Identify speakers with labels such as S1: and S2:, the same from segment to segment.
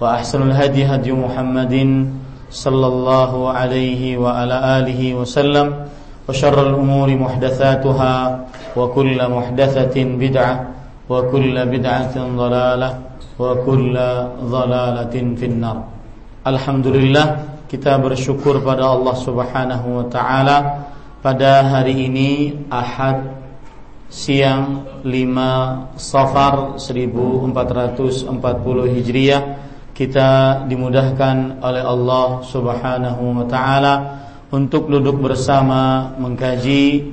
S1: وأحسن الهدي هدي محمد صلى الله عليه وعلى آله وسلم وشر الأمور محدثاتها وكل محدثة بدعة وكل بدعة ضلالة وكل ضلالة في النار الحمد لله kita bersyukur pada Allah Subhanahu wa taala pada hari ini Ahad siang 5 Safar 1440 Hijriah kita dimudahkan oleh Allah Subhanahu wa taala untuk duduk bersama mengkaji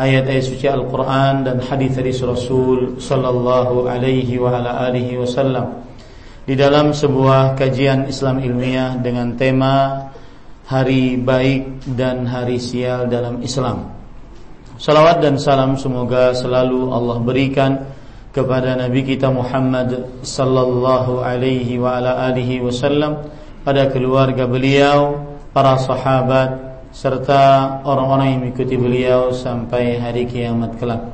S1: ayat-ayat suci Al-Qur'an dan hadis-hadis Rasul sallallahu alaihi wa ala alihi wasallam di dalam sebuah kajian Islam ilmiah dengan tema hari baik dan hari sial dalam Islam. Salawat dan salam semoga selalu Allah berikan kepada Nabi kita Muhammad sallallahu alaihi wa ala alihi wasallam pada keluarga beliau, para sahabat serta orang-orang yang mengikuti beliau sampai hari kiamat kelak.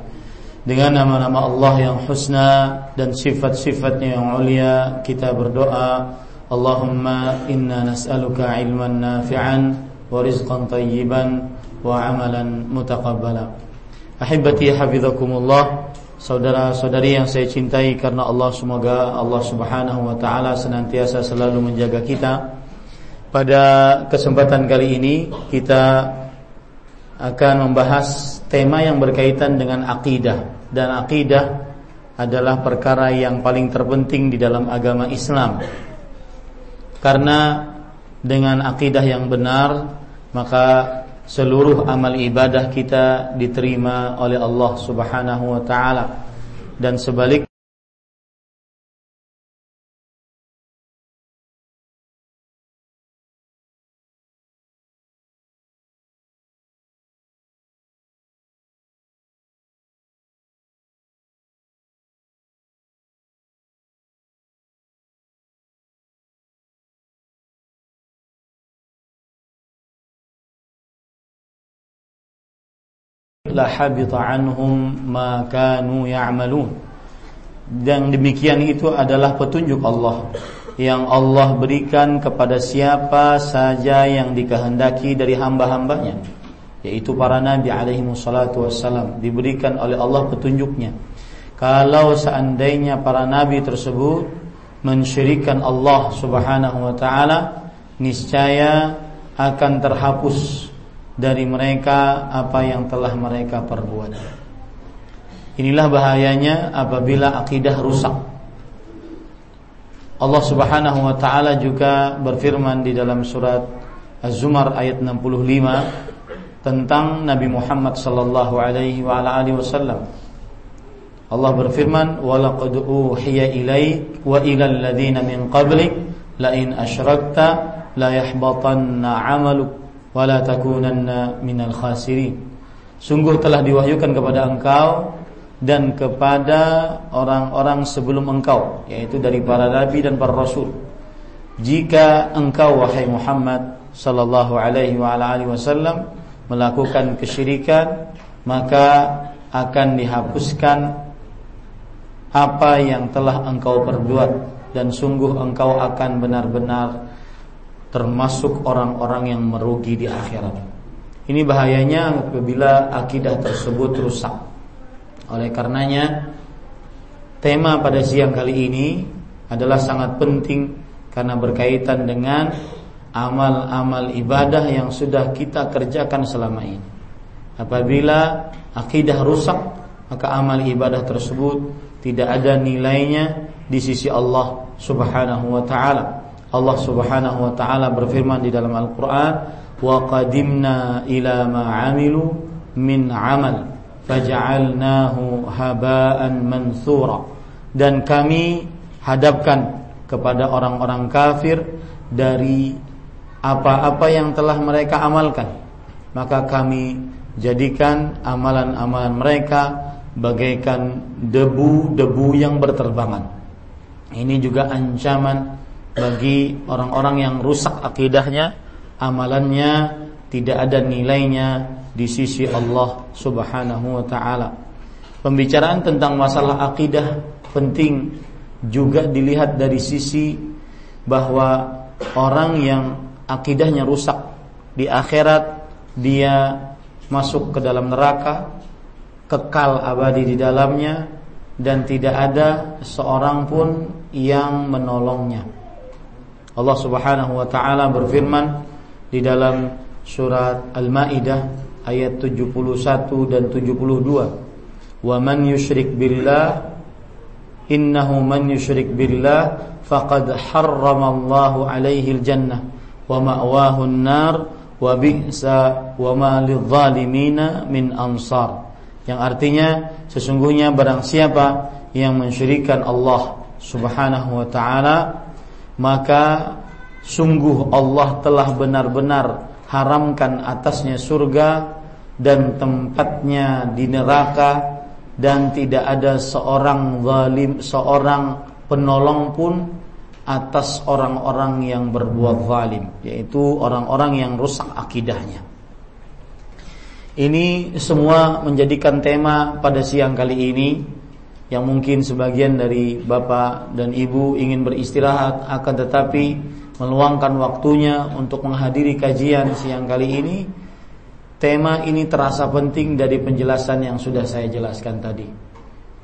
S1: Dengan nama-nama Allah yang husna dan sifat-sifatnya yang mulia kita berdoa Allahumma inna nas'aluka ilman nafi'an wa rizqan tayyiban wa amalan mutaqabbala. Ahibati hafizakumullah, saudara-saudari yang saya cintai karena Allah semoga Allah Subhanahu wa taala senantiasa selalu menjaga kita. Pada kesempatan kali ini kita akan membahas tema yang berkaitan dengan akidah dan akidah adalah perkara yang paling terpenting di dalam agama Islam. Karena dengan akidah yang benar maka seluruh amal ibadah kita diterima oleh Allah Subhanahu wa taala. Dan sebalik la habita anhum ma kanu ya'malun. Dan demikian itu adalah petunjuk Allah yang Allah berikan kepada siapa saja yang dikehendaki dari hamba-hambanya yaitu para nabi alaihi wassalatu wassalam diberikan oleh Allah petunjuknya kalau seandainya para nabi tersebut mensyirikan Allah Subhanahu wa taala niscaya akan terhapus dari mereka apa yang telah mereka perbuat. Inilah bahayanya apabila akidah rusak. Allah Subhanahu wa taala juga berfirman di dalam surat Az-Zumar ayat 65 tentang Nabi Muhammad sallallahu alaihi wa ala alihi wasallam. Allah berfirman, "Wa laqad uhiya ilaik wa ilal ladzina min qablik la in asyrakta la yahbatanna 'amaluk wala takunanna minal khasirin. Sungguh telah diwahyukan kepada engkau dan kepada orang-orang sebelum engkau, yaitu dari para nabi dan para rasul. Jika engkau wahai Muhammad sallallahu alaihi wa alihi wasallam melakukan kesyirikan maka akan dihapuskan apa yang telah engkau perbuat dan sungguh engkau akan benar-benar termasuk orang-orang yang merugi di akhirat. Ini bahayanya apabila akidah tersebut rusak. Oleh karenanya tema pada siang kali ini adalah sangat penting karena berkaitan dengan amal-amal ibadah yang sudah kita kerjakan selama ini. Apabila akidah rusak, maka amal ibadah tersebut tidak ada nilainya di sisi Allah Subhanahu wa taala. Allah Subhanahu wa taala berfirman di dalam Al-Qur'an, "Wa qadimna ila ma 'amilu min 'amal faj'alnahu haba'an mansura." Dan kami hadapkan kepada orang-orang kafir dari apa-apa yang telah mereka amalkan maka kami jadikan amalan-amalan mereka bagaikan debu-debu yang berterbangan ini juga ancaman bagi orang-orang yang rusak akidahnya amalannya tidak ada nilainya di sisi Allah Subhanahu wa taala pembicaraan tentang masalah akidah penting juga dilihat dari sisi bahwa orang yang akidahnya rusak di akhirat dia masuk ke dalam neraka kekal abadi di dalamnya dan tidak ada seorang pun yang menolongnya. Allah Subhanahu wa taala berfirman di dalam surat Al-Maidah ayat 71 dan 72. Wa man yusyrik billah innahu man yusyrik billah faqad harramallahu alaihi jannah wa ma'wahu an-nar wa bi'sa wa ma lidh-dhalimina min ansar yang artinya sesungguhnya barang siapa yang mensyirikan Allah Subhanahu wa taala maka sungguh Allah telah benar-benar haramkan atasnya surga dan tempatnya di neraka dan tidak ada seorang zalim seorang penolong pun atas orang-orang yang berbuat zalim yaitu orang-orang yang rusak akidahnya. Ini semua menjadikan tema pada siang kali ini yang mungkin sebagian dari Bapak dan Ibu ingin beristirahat akan tetapi meluangkan waktunya untuk menghadiri kajian siang kali ini. Tema ini terasa penting dari penjelasan yang sudah saya jelaskan tadi.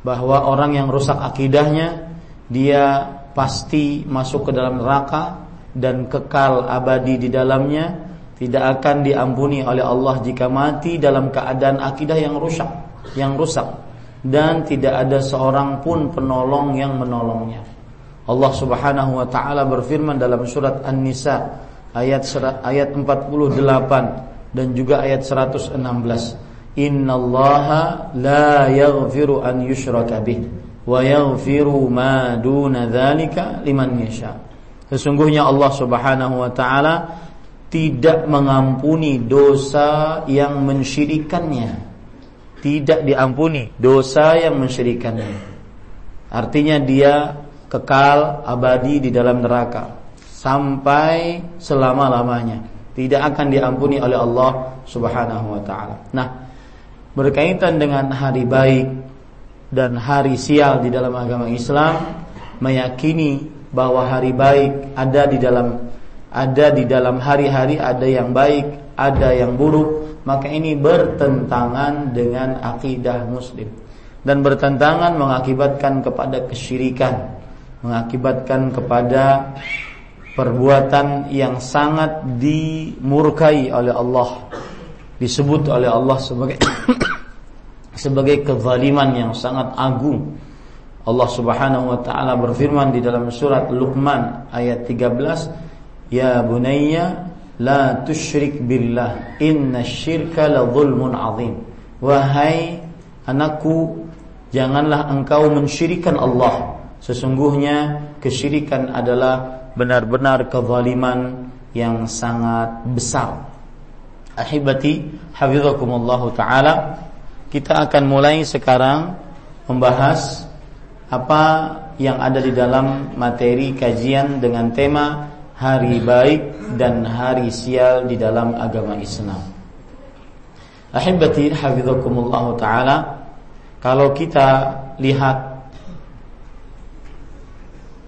S1: Bahwa orang yang rusak akidahnya dia pasti masuk ke dalam neraka dan kekal abadi di dalamnya tidak akan diampuni oleh Allah jika mati dalam keadaan akidah yang rusak yang rusak dan tidak ada seorang pun penolong yang menolongnya Allah Subhanahu wa taala berfirman dalam surat An-Nisa ayat ayat 48 dan juga ayat 116 Innallaha la yaghfiru an yushraka bih wa yaghfiru ma duna dzalika liman yasha. Sesungguhnya Allah Subhanahu wa taala tidak mengampuni dosa yang mensyirikannya. Tidak diampuni dosa yang mensyirikannya. Artinya dia kekal abadi di dalam neraka sampai selama-lamanya. Tidak akan diampuni oleh Allah Subhanahu wa taala. Nah, berkaitan dengan hari baik dan hari sial di dalam agama Islam meyakini bahwa hari baik ada di dalam ada di dalam hari-hari ada yang baik, ada yang buruk, maka ini bertentangan dengan akidah muslim dan bertentangan mengakibatkan kepada kesyirikan, mengakibatkan kepada perbuatan yang sangat dimurkai oleh Allah disebut oleh Allah sebagai sebagai kezaliman yang sangat agung. Allah Subhanahu wa taala berfirman di dalam surat Luqman ayat 13, "Ya bunayya la tusyrik billah, inna syirka la zulmun azim." Wahai anakku, janganlah engkau mensyirikan Allah. Sesungguhnya kesyirikan adalah benar-benar kezaliman yang sangat besar. Ahibati, hafizakumullah taala kita akan mulai sekarang membahas apa yang ada di dalam materi kajian dengan tema hari baik dan hari sial di dalam agama Islam. Ahibati hafizakumullah taala kalau kita lihat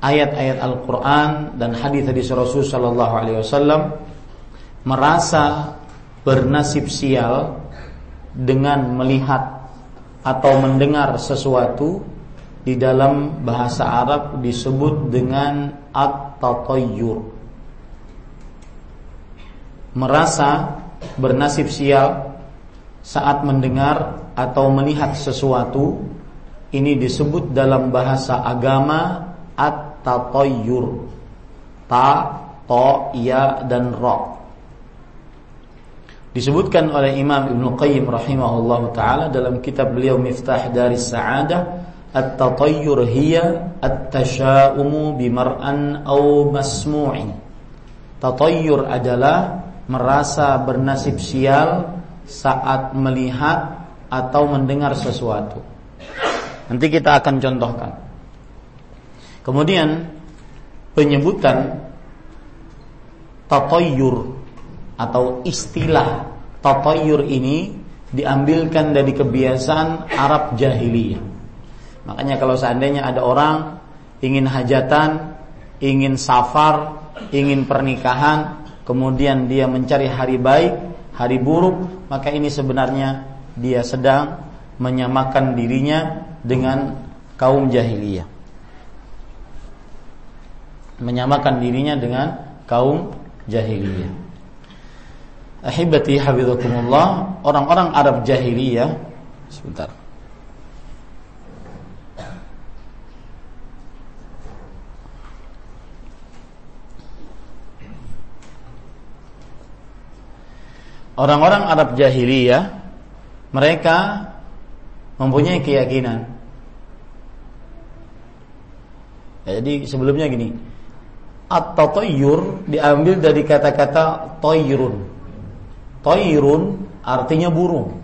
S1: ayat-ayat Al-Qur'an dan hadis-hadis Rasul sallallahu alaihi wasallam merasa bernasib sial dengan melihat atau mendengar sesuatu di dalam bahasa Arab disebut dengan at-tatayyur merasa bernasib sial saat mendengar atau melihat sesuatu ini disebut dalam bahasa agama at-tatayyur. Ta to ya dan ra. Disebutkan oleh Imam Ibn Qayyim rahimahullah taala dalam kitab beliau Miftah dari Sa'adah at-tatayyur hiya at-tasha'umu bimar'an aw masmu'in tatayyur adalah merasa bernasib sial saat melihat atau mendengar sesuatu. Nanti kita akan contohkan. Kemudian penyebutan tatoyur atau istilah tatoyur ini diambilkan dari kebiasaan Arab jahiliyah. Makanya kalau seandainya ada orang ingin hajatan, ingin safar, ingin pernikahan, kemudian dia mencari hari baik, hari buruk, maka ini sebenarnya dia sedang menyamakan dirinya dengan kaum jahiliyah. Menyamakan dirinya dengan kaum jahiliyah. Ahibati hafizakumullah, orang-orang Arab jahiliyah sebentar. Orang-orang Arab jahiliyah mereka mempunyai keyakinan. Ya, jadi sebelumnya gini, at-tatayyur diambil dari kata-kata toyrun. Toyrun artinya burung.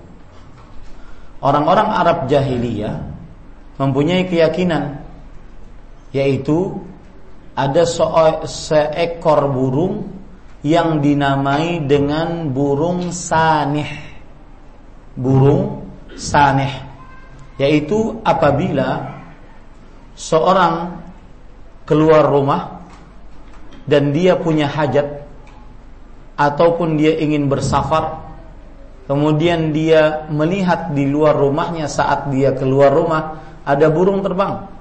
S1: Orang-orang Arab jahiliyah mempunyai keyakinan yaitu ada seekor burung yang dinamai dengan burung sanih. Burung sanih. Yaitu apabila seorang keluar rumah dan dia punya hajat ataupun dia ingin bersafar kemudian dia melihat di luar rumahnya saat dia keluar rumah ada burung terbang.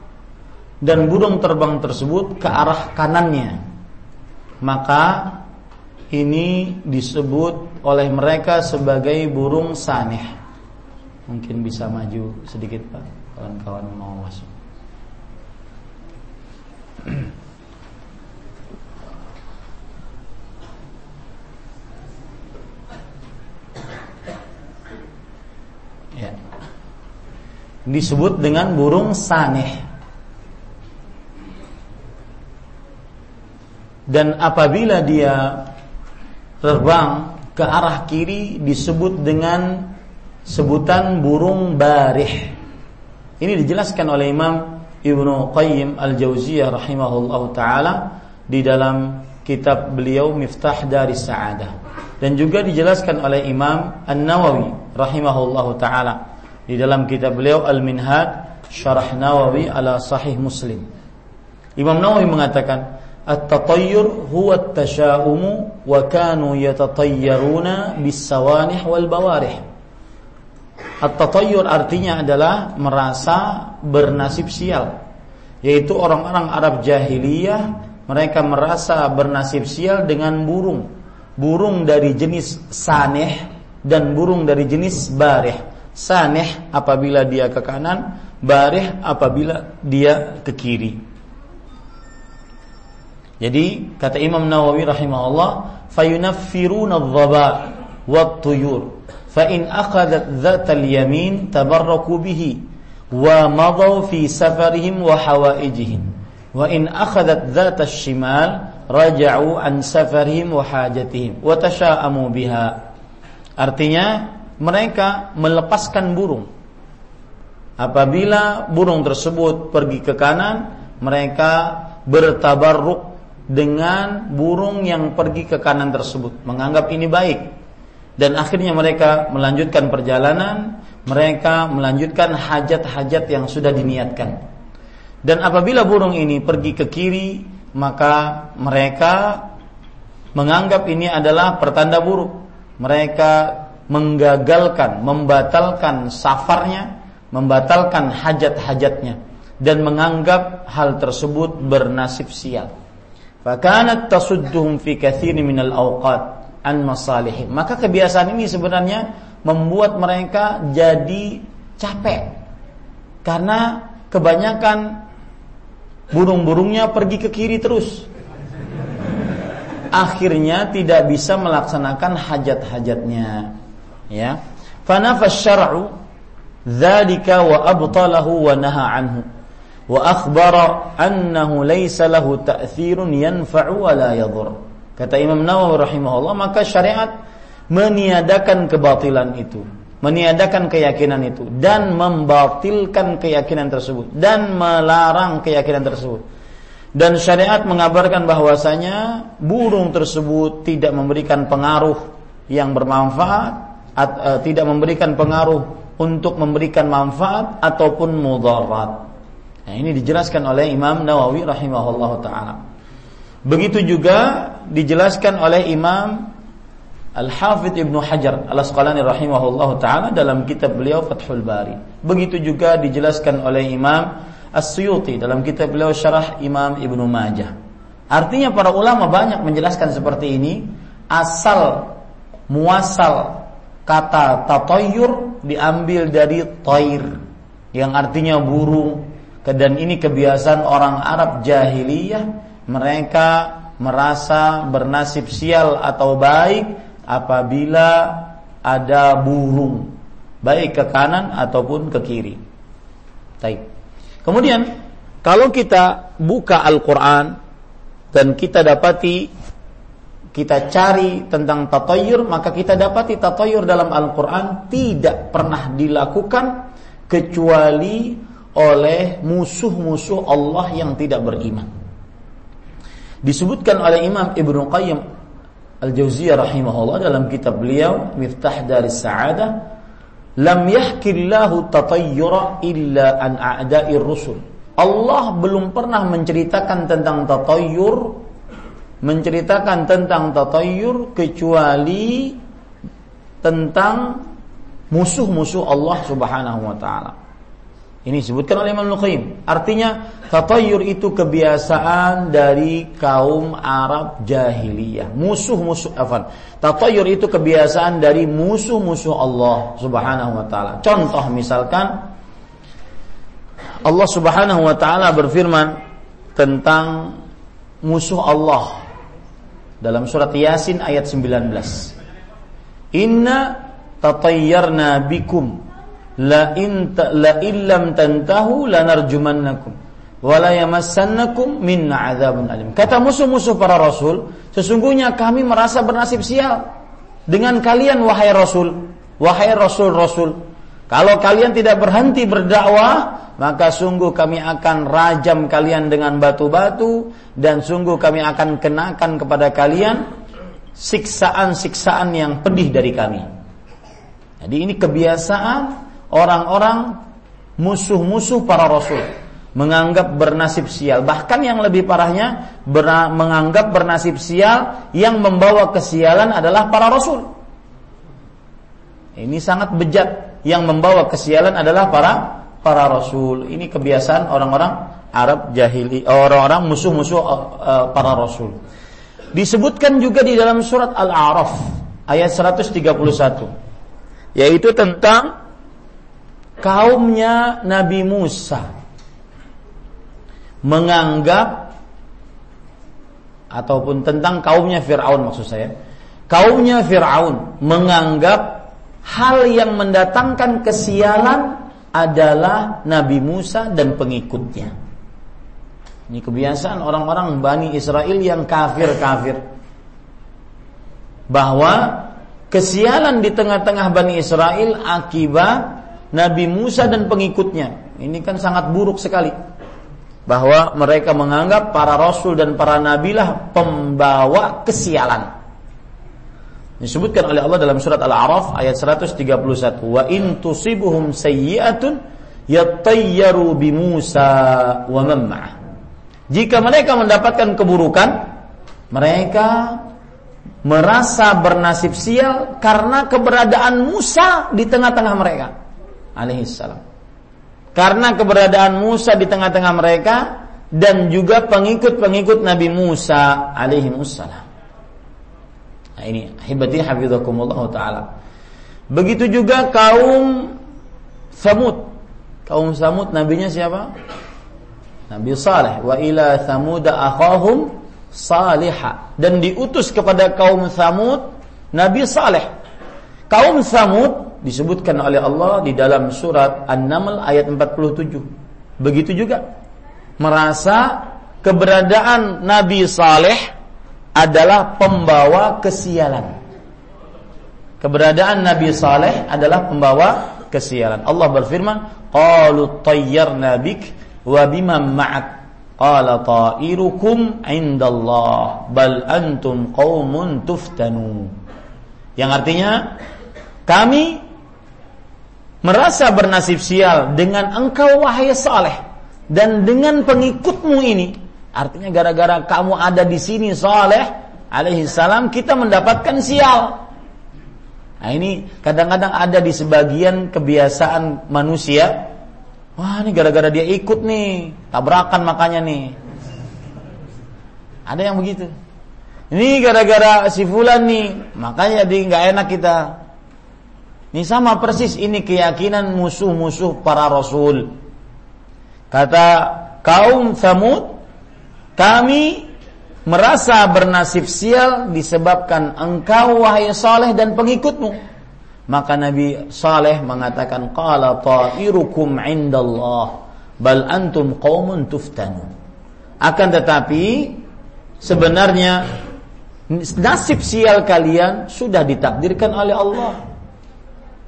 S1: Dan burung terbang tersebut ke arah kanannya. Maka ini disebut oleh mereka sebagai burung sanih. Mungkin bisa maju sedikit Pak, kawan-kawan mau masuk. ya. Disebut dengan burung sanih. Dan apabila dia terbang ke arah kiri disebut dengan sebutan burung barih. Ini dijelaskan oleh Imam Ibnu Qayyim Al-Jauziyah rahimahullahu taala di dalam kitab beliau Miftah dari Sa'adah dan juga dijelaskan oleh Imam An-Nawawi rahimahullahu taala di dalam kitab beliau Al-Minhaj Syarah Nawawi ala Sahih Muslim. Imam Nawawi mengatakan At-tasha'umu wa kanu yatatayyaruna bis-sawanih wal bawarih. At-tatayyur artinya adalah merasa bernasib sial. Yaitu orang-orang Arab jahiliyah mereka merasa bernasib sial dengan burung. Burung dari jenis saneh dan burung dari jenis bareh. Saneh apabila dia ke kanan, bareh apabila dia ke kiri. Jadi kata Imam Nawawi rahimahullah, fayunaffiruna adh-dhaba wat-tuyur. Fa in akhadat dhatal yamin tabarraku bihi wa madaw fi safarihim wa hawaijihim. Wa in akhadat dhatal shimal raja'u an safarihim wa hajatihim wa tasha'amu biha. Artinya mereka melepaskan burung. Apabila burung tersebut pergi ke kanan, mereka bertabarruk dengan burung yang pergi ke kanan tersebut, menganggap ini baik. Dan akhirnya mereka melanjutkan perjalanan, mereka melanjutkan hajat-hajat yang sudah diniatkan. Dan apabila burung ini pergi ke kiri, maka mereka menganggap ini adalah pertanda buruk. Mereka menggagalkan, membatalkan safarnya, membatalkan hajat-hajatnya dan menganggap hal tersebut bernasib sial. Fakanat tasudduhum fi katsirin minal awqat an masalihim. Maka kebiasaan ini sebenarnya membuat mereka jadi capek. Karena kebanyakan burung-burungnya pergi ke kiri terus. Akhirnya tidak bisa melaksanakan hajat-hajatnya. Ya. Fanafas syar'u dzalika wa abtalahu wa naha anhu wa akhbara annahu laysa lahu wa la yadur. Kata Imam Nawawi rahimahullah, maka syariat meniadakan kebatilan itu, meniadakan keyakinan itu dan membatilkan keyakinan tersebut dan melarang keyakinan tersebut. Dan syariat mengabarkan bahwasanya burung tersebut tidak memberikan pengaruh yang bermanfaat, at, uh, tidak memberikan pengaruh untuk memberikan manfaat ataupun mudarat. Nah, ini dijelaskan oleh Imam Nawawi rahimahullah taala. Begitu juga dijelaskan oleh Imam Al-Hafidh Ibnu Hajar Al-Asqalani rahimahullah taala dalam kitab beliau Fathul Bari. Begitu juga dijelaskan oleh Imam As-Suyuti dalam kitab beliau Syarah Imam Ibnu Majah. Artinya para ulama banyak menjelaskan seperti ini asal muasal kata tatoyur diambil dari toir yang artinya burung dan ini kebiasaan orang Arab jahiliyah mereka merasa bernasib sial atau baik apabila ada burung baik ke kanan ataupun ke kiri. Baik. Kemudian kalau kita buka Al-Qur'an dan kita dapati kita cari tentang tatayur maka kita dapati tatayur dalam Al-Qur'an tidak pernah dilakukan kecuali oleh musuh-musuh Allah yang tidak beriman. Disebutkan oleh Imam Ibnu Qayyim Al-Jauziyah rahimahullah dalam kitab beliau Miftah dari Sa'adah lam yahkillahu tatayyura illa an a'da'ir rusul. Allah belum pernah menceritakan tentang tatayyur menceritakan tentang tatayyur kecuali tentang musuh-musuh Allah Subhanahu wa taala. Ini disebutkan oleh Imam Qayyim. Artinya tatayur itu kebiasaan dari kaum Arab jahiliyah. Musuh-musuh afan. Tatayur itu kebiasaan dari musuh-musuh Allah Subhanahu wa taala. Contoh misalkan Allah Subhanahu wa taala berfirman tentang musuh Allah dalam surat Yasin ayat 19. Inna tatayyarna bikum la in la illam tantahu lanarjumannakum wa la yamassannakum minna adzabun alim. Kata musuh-musuh para rasul, sesungguhnya kami merasa bernasib sial dengan kalian wahai rasul, wahai rasul-rasul. Kalau kalian tidak berhenti berdakwah, maka sungguh kami akan rajam kalian dengan batu-batu dan sungguh kami akan kenakan kepada kalian siksaan-siksaan yang pedih dari kami. Jadi ini kebiasaan orang-orang musuh-musuh para rasul menganggap bernasib sial. Bahkan yang lebih parahnya menganggap bernasib sial yang membawa kesialan adalah para rasul. Ini sangat bejat. Yang membawa kesialan adalah para para rasul. Ini kebiasaan orang-orang Arab jahili orang-orang musuh-musuh uh, para rasul. Disebutkan juga di dalam surat Al-A'raf ayat 131 yaitu tentang kaumnya Nabi Musa menganggap ataupun tentang kaumnya Firaun maksud saya. Kaumnya Firaun menganggap hal yang mendatangkan kesialan adalah Nabi Musa dan pengikutnya. Ini kebiasaan orang-orang Bani Israel yang kafir-kafir. Bahwa kesialan di tengah-tengah Bani Israel akibat Nabi Musa dan pengikutnya. Ini kan sangat buruk sekali. bahwa mereka menganggap para rasul dan para nabilah pembawa kesialan. Disebutkan oleh Allah dalam surat Al-A'raf ayat 131, "Wa in tusibuhum sayyi'atun yattayyaru bi Musa wa man Jika mereka mendapatkan keburukan, mereka merasa bernasib sial karena keberadaan Musa di tengah-tengah mereka alaihissalam. Karena keberadaan Musa di tengah-tengah mereka dan juga pengikut-pengikut Nabi Musa alaihi wassalam. Nah ini hibati hafizakumullah taala. Begitu juga kaum Samud. Kaum Samud nabinya siapa? Nabi Saleh. Wa ila Samud akhahum Salihah dan diutus kepada kaum Samud Nabi Saleh. Kaum Samud disebutkan oleh Allah di dalam surat An-Naml ayat 47. Begitu juga merasa keberadaan Nabi Saleh adalah pembawa kesialan. Keberadaan Nabi Saleh adalah pembawa kesialan. Allah berfirman, "Qalu tayyarna bik wa biman ma'ak." Qala ta'irukum indallah bal antum qaumun tuftanu. Yang artinya kami merasa bernasib sial dengan engkau wahai saleh dan dengan pengikutmu ini. Artinya gara-gara kamu ada di sini saleh alaihi salam kita mendapatkan sial. Nah ini kadang-kadang ada di sebagian kebiasaan manusia. Wah ini gara-gara dia ikut nih tabrakan makanya nih. Ada yang begitu? Ini gara-gara si fulan nih makanya dia nggak enak kita ini sama persis ini keyakinan musuh-musuh para rasul. Kata kaum Samud, kami merasa bernasib sial disebabkan engkau wahai Saleh dan pengikutmu. Maka Nabi Saleh mengatakan qala ta'irukum indallah bal antum qaumun tuftanu. Akan tetapi sebenarnya nasib sial kalian sudah ditakdirkan oleh Allah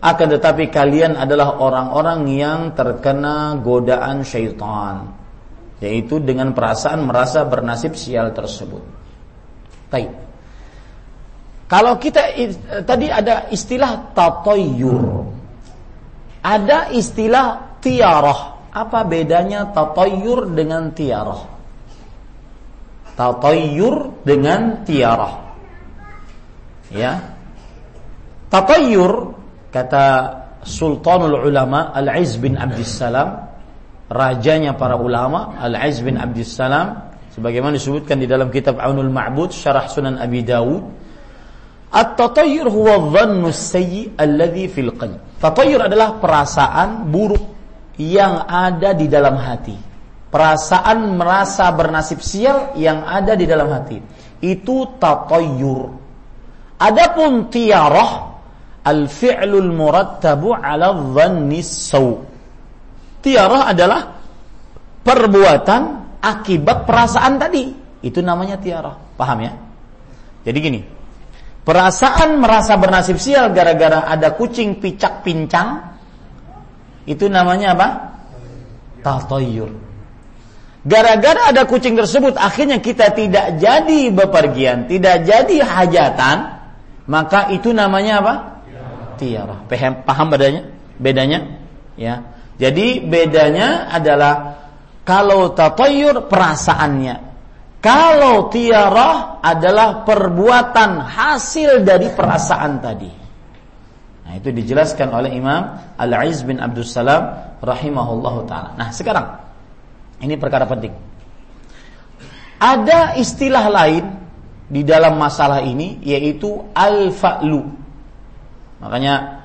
S1: akan tetapi kalian adalah orang-orang yang terkena godaan syaitan yaitu dengan perasaan merasa bernasib sial tersebut. Baik. Kalau kita tadi ada istilah tatoyur. Ada istilah tiarah. Apa bedanya tatoyur dengan tiarah? Tatoyur dengan tiarah. Ya. Tatoyur Kata Sultanul Ulama Al-Iz bin Abdissalam Rajanya para ulama Al-Iz bin Abdissalam Sebagaimana disebutkan di dalam kitab Aunul Ma'bud Syarah Sunan Abi Dawud At-tatayyur huwa dhannu sayyi alladhi fil qalb. Tatayyur adalah perasaan buruk yang ada di dalam hati. Perasaan merasa bernasib sial yang ada di dalam hati. Itu tatayyur. Adapun tiarah al-fi'lul murattabu 'ala dhanni saw. Tiarah adalah perbuatan akibat perasaan tadi. Itu namanya tiarah. Paham ya? Jadi gini. Perasaan merasa bernasib sial gara-gara ada kucing picak pincang itu namanya apa? Tatoyur. Gara-gara ada kucing tersebut akhirnya kita tidak jadi bepergian, tidak jadi hajatan, maka itu namanya apa? Tiarah. Paham, paham bedanya? Bedanya? Ya. Jadi bedanya adalah kalau tatayur perasaannya. Kalau tiarah adalah perbuatan hasil dari perasaan tadi. Nah, itu dijelaskan oleh Imam Al-Aiz bin Abdul Salam rahimahullahu taala. Nah, sekarang ini perkara penting. Ada istilah lain di dalam masalah ini yaitu al-fa'lu. Makanya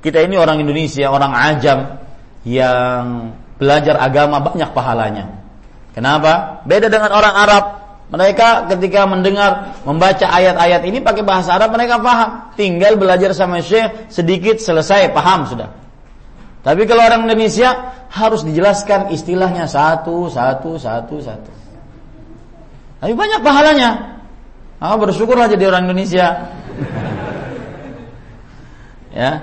S1: kita ini orang Indonesia, orang ajam yang belajar agama banyak pahalanya. Kenapa? Beda dengan orang Arab. Mereka ketika mendengar membaca ayat-ayat ini pakai bahasa Arab mereka paham. Tinggal belajar sama Syekh sedikit selesai paham sudah. Tapi kalau orang Indonesia harus dijelaskan istilahnya satu, satu, satu, satu. Tapi banyak pahalanya. Ah, bersyukurlah jadi orang Indonesia. Ya.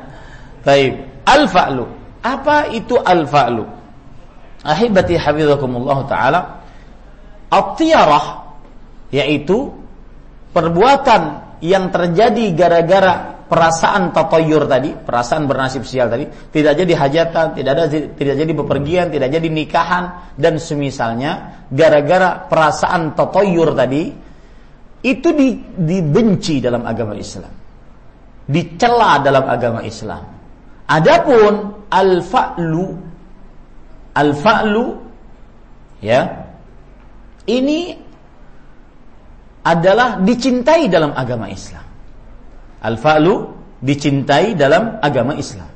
S1: Baik. Al-fa'lu. Apa itu al-fa'lu? ahibati hafizakumullah taala at-tiyarah yaitu perbuatan yang terjadi gara-gara perasaan tatoyur tadi, perasaan bernasib sial tadi, tidak jadi hajatan, tidak ada tidak jadi bepergian, tidak jadi nikahan dan semisalnya gara-gara perasaan tatoyur tadi itu di, dibenci dalam agama Islam. Dicela dalam agama Islam. Adapun al-fa'lu al-fa'lu ya ini adalah dicintai dalam agama Islam. Al-fa'lu dicintai dalam agama Islam.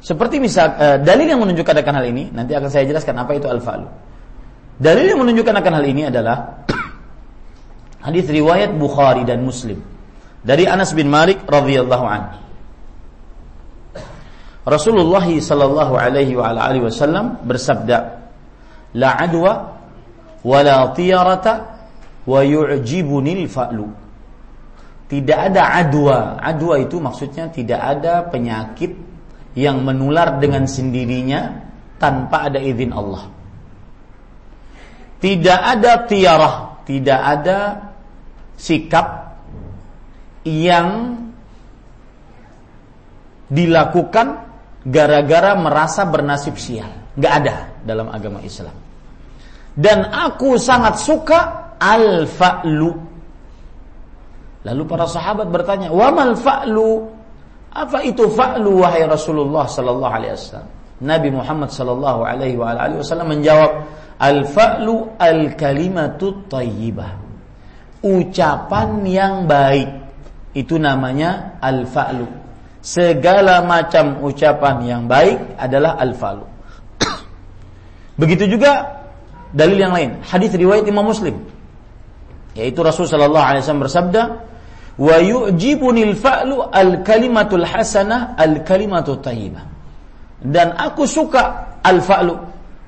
S1: Seperti misal uh, dalil yang menunjukkan akan hal ini, nanti akan saya jelaskan apa itu al-fa'lu. Dalil yang menunjukkan akan hal ini adalah hadis riwayat Bukhari dan Muslim dari Anas bin Malik radhiyallahu anhu. Rasulullah sallallahu alaihi wa alihi wasallam bersabda, "La adwa wa la tiyarata wa yu'jibunil fa'lu. Tidak ada adwa. Adwa itu maksudnya tidak ada penyakit yang menular dengan sendirinya tanpa ada izin Allah. Tidak ada tiarah, tidak ada sikap yang dilakukan gara-gara merasa bernasib sial. Gak ada dalam agama Islam. Dan aku sangat suka al-fa'lu. Lalu para sahabat bertanya, "Wa mal fa'lu?" Apa itu fa'lu wahai Rasulullah sallallahu alaihi wasallam? Nabi Muhammad sallallahu alaihi wa alihi wasallam menjawab, "Al-fa'lu al-kalimatu thayyibah." Ucapan yang baik. Itu namanya al-fa'lu. Segala macam ucapan yang baik adalah al-fa'lu. Begitu juga dalil yang lain. Hadis riwayat Imam Muslim yaitu Rasul sallallahu alaihi wasallam bersabda wa yu'jibunil fa'lu al kalimatul hasanah al kalimatut thayyibah dan aku suka al fa'lu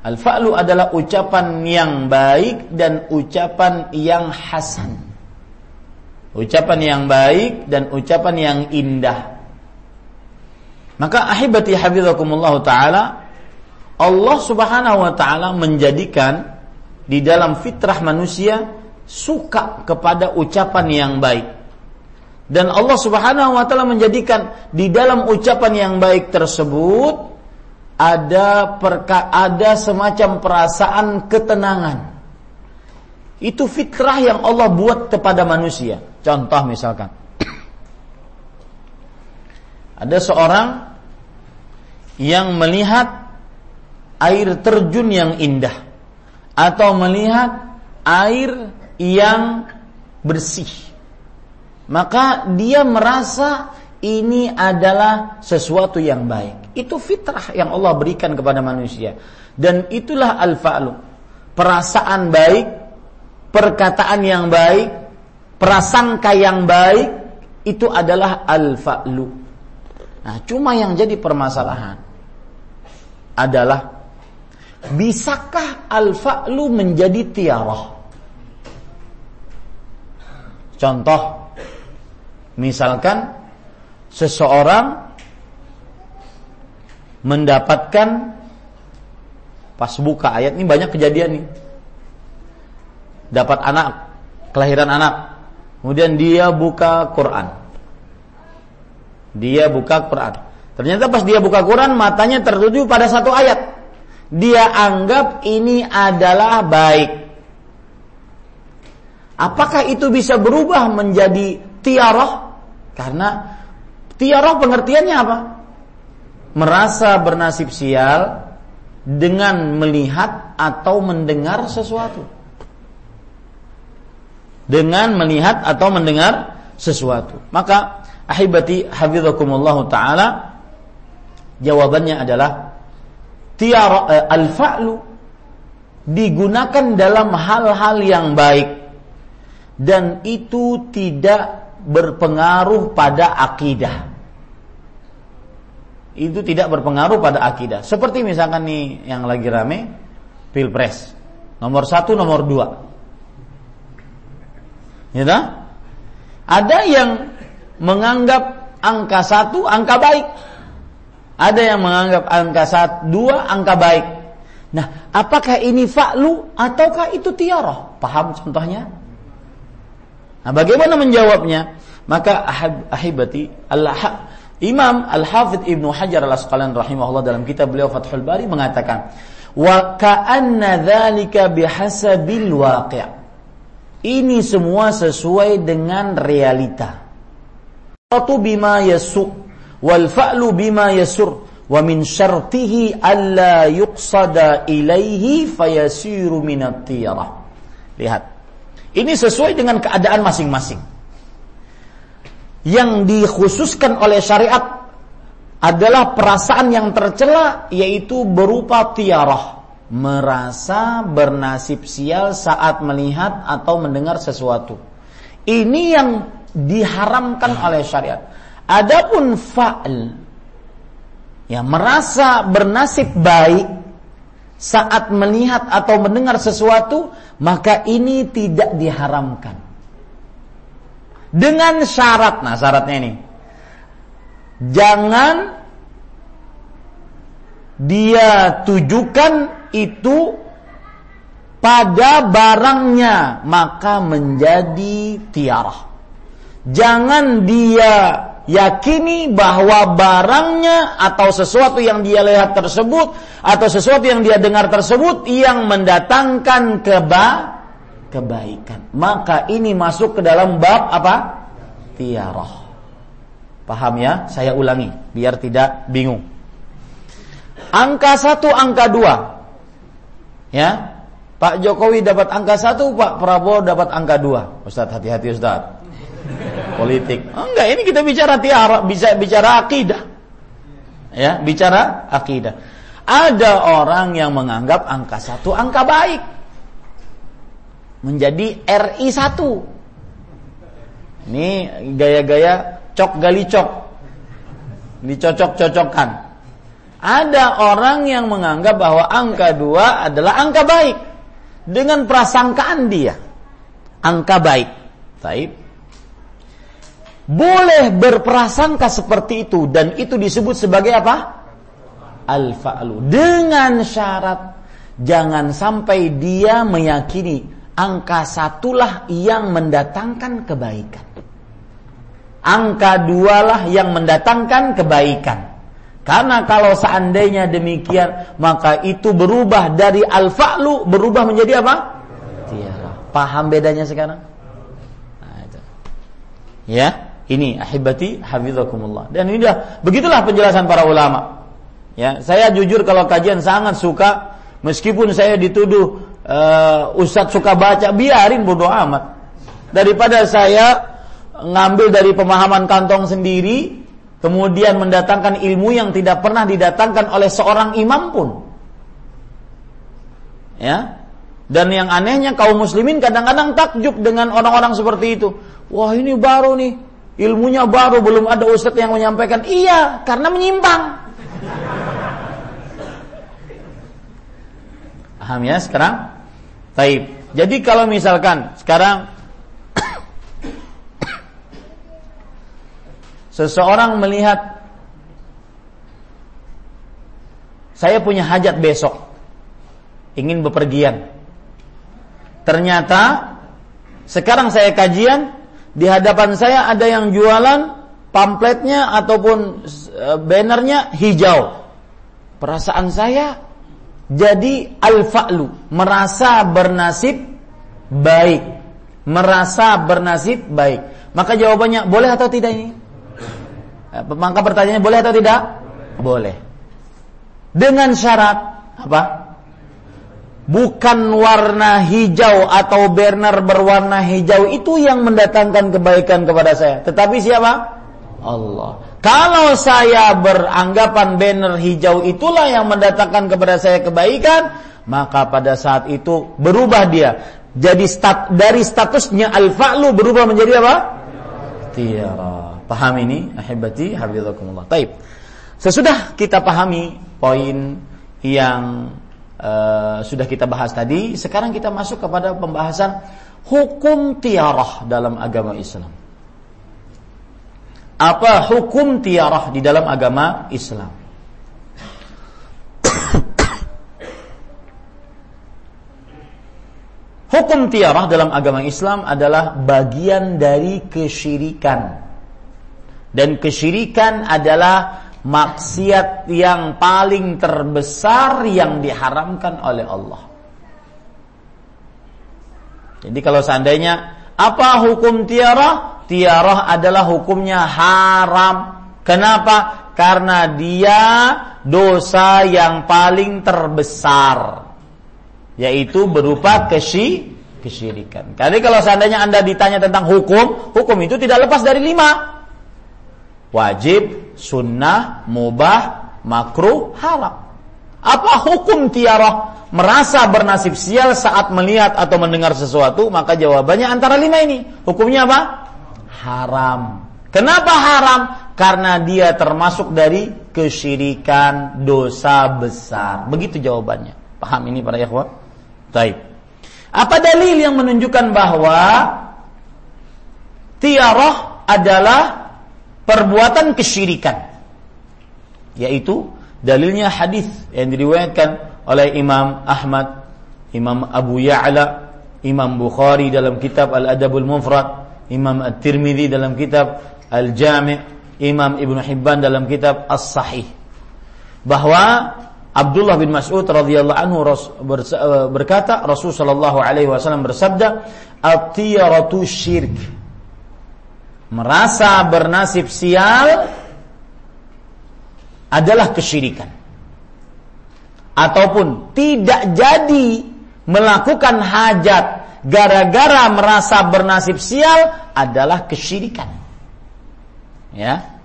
S1: al fa'lu adalah ucapan yang baik dan ucapan yang hasan ucapan yang baik dan ucapan yang indah maka ahibati hafizakumullah taala Allah Subhanahu wa taala menjadikan di dalam fitrah manusia suka kepada ucapan yang baik. Dan Allah Subhanahu wa taala menjadikan di dalam ucapan yang baik tersebut ada perka, ada semacam perasaan ketenangan. Itu fitrah yang Allah buat kepada manusia. Contoh misalkan ada seorang yang melihat air terjun yang indah atau melihat air yang bersih. Maka dia merasa ini adalah sesuatu yang baik. Itu fitrah yang Allah berikan kepada manusia. Dan itulah al-fa'lu. Perasaan baik, perkataan yang baik, prasangka yang baik, itu adalah al-fa'lu. Nah, cuma yang jadi permasalahan adalah bisakah al-fa'lu menjadi tiarah? Contoh, misalkan seseorang mendapatkan pas buka ayat ini banyak kejadian nih. Dapat anak, kelahiran anak. Kemudian dia buka Quran. Dia buka Quran. Ternyata pas dia buka Quran matanya tertuju pada satu ayat. Dia anggap ini adalah baik. Apakah itu bisa berubah menjadi tiaroh? Karena tiaroh pengertiannya apa? Merasa bernasib sial dengan melihat atau mendengar sesuatu. Dengan melihat atau mendengar sesuatu. Maka ahibati hafizakumullah taala jawabannya adalah tiara eh, al-fa'lu digunakan dalam hal-hal yang baik dan itu tidak berpengaruh pada akidah. Itu tidak berpengaruh pada akidah. Seperti misalkan nih yang lagi rame pilpres, nomor satu, nomor dua. Ya Ada yang menganggap angka satu angka baik. Ada yang menganggap angka satu, dua angka baik. Nah, apakah ini fa'lu ataukah itu tiarah? Paham contohnya? Nah, bagaimana menjawabnya? Maka ahibati Allah Imam Al-Hafidh Ibnu Hajar Al-Asqalani rahimahullah dalam kitab beliau Fathul Bari mengatakan, "Wa ka'anna dzalika bihasabil waqi'." Ini semua sesuai dengan realita. Satu bima yasu wal fa'lu bima yasur wa min syartihi alla yuqsada ilaihi fayasiru minat tiyarah. Lihat. Ini sesuai dengan keadaan masing-masing. Yang dikhususkan oleh syariat adalah perasaan yang tercela yaitu berupa tiarah, merasa bernasib sial saat melihat atau mendengar sesuatu. Ini yang diharamkan oleh syariat. Adapun fa'l ya merasa bernasib baik saat melihat atau mendengar sesuatu maka ini tidak diharamkan dengan syarat nah syaratnya ini jangan dia tujukan itu pada barangnya maka menjadi tiarah jangan dia yakini bahwa barangnya atau sesuatu yang dia lihat tersebut atau sesuatu yang dia dengar tersebut yang mendatangkan keba kebaikan. Maka ini masuk ke dalam bab apa? Tiarah. Paham ya? Saya ulangi biar tidak bingung. Angka satu, angka dua. Ya, Pak Jokowi dapat angka satu, Pak Prabowo dapat angka dua. Ustadz hati-hati Ustadz politik. Oh, enggak, ini kita bicara tiara, bisa bicara akidah. Ya, bicara akidah. Ada orang yang menganggap angka satu angka baik. Menjadi RI satu. Ini gaya-gaya cok gali cok. Dicocok-cocokkan. Ada orang yang menganggap bahwa angka dua adalah angka baik. Dengan prasangkaan dia. Angka baik. Taib boleh berprasangka seperti itu dan itu disebut sebagai apa? Al-fa'lu. Dengan syarat jangan sampai dia meyakini angka satulah yang mendatangkan kebaikan. Angka dualah yang mendatangkan kebaikan. Karena kalau seandainya demikian, maka itu berubah dari al-fa'lu berubah menjadi apa? Tiara. Paham bedanya sekarang? Nah, itu. Ya. Ini ahibati hafizakumullah. Dan ini dah begitulah penjelasan para ulama. Ya, saya jujur kalau kajian sangat suka meskipun saya dituduh uh, ustadz suka baca, biarin bodoh amat. Daripada saya ngambil dari pemahaman kantong sendiri kemudian mendatangkan ilmu yang tidak pernah didatangkan oleh seorang imam pun. Ya. Dan yang anehnya kaum muslimin kadang-kadang takjub dengan orang-orang seperti itu. Wah, ini baru nih Ilmunya baru belum ada ustadz yang menyampaikan. Iya, karena menyimpang. Paham ya sekarang? Taib. Jadi kalau misalkan sekarang seseorang melihat saya punya hajat besok ingin bepergian. Ternyata sekarang saya kajian di hadapan saya ada yang jualan pamfletnya ataupun e, bannernya hijau. Perasaan saya jadi al-fa'lu, merasa bernasib baik. Merasa bernasib baik. Maka jawabannya boleh atau tidak ini? E, maka pertanyaannya boleh atau tidak? Boleh. Dengan syarat apa? bukan warna hijau atau banner berwarna hijau itu yang mendatangkan kebaikan kepada saya. Tetapi siapa? Allah. Kalau saya beranggapan banner hijau itulah yang mendatangkan kepada saya kebaikan, maka pada saat itu berubah dia. Jadi stat, dari statusnya al-fa'lu berubah menjadi apa? Tiara. Paham ini? Ahibati, hafizakumullah. Taib. Sesudah kita pahami poin yang uh, sudah kita bahas tadi. Sekarang kita masuk kepada pembahasan hukum tiarah dalam agama Islam. Apa hukum tiarah di dalam agama Islam? hukum tiarah dalam agama Islam adalah bagian dari kesyirikan. Dan kesyirikan adalah maksiat yang paling terbesar yang diharamkan oleh Allah. Jadi kalau seandainya apa hukum tiarah? Tiarah adalah hukumnya haram. Kenapa? Karena dia dosa yang paling terbesar yaitu berupa kesy kesyirikan. Jadi kalau seandainya Anda ditanya tentang hukum, hukum itu tidak lepas dari lima. Wajib, sunnah, mubah, makruh, haram. Apa hukum tiarah merasa bernasib sial saat melihat atau mendengar sesuatu? Maka jawabannya antara lima ini. Hukumnya apa? Haram. Kenapa haram? Karena dia termasuk dari kesyirikan dosa besar. Begitu jawabannya. Paham ini para ikhwah? Baik. Apa dalil yang menunjukkan bahwa tiarah adalah perbuatan kesyirikan? Yaitu dalilnya hadis yang diriwayatkan oleh Imam Ahmad, Imam Abu Ya'la, Imam Bukhari dalam kitab Al-Adabul Mufrad, Imam At-Tirmidzi dalam kitab Al-Jami' Imam Ibnu Hibban dalam kitab As-Sahih bahwa Abdullah bin Mas'ud radhiyallahu anhu berkata Rasul sallallahu alaihi wasallam bersabda at-tiyaratu syirk merasa bernasib sial adalah kesyirikan. Ataupun tidak jadi melakukan hajat gara-gara merasa bernasib sial adalah kesyirikan. Ya.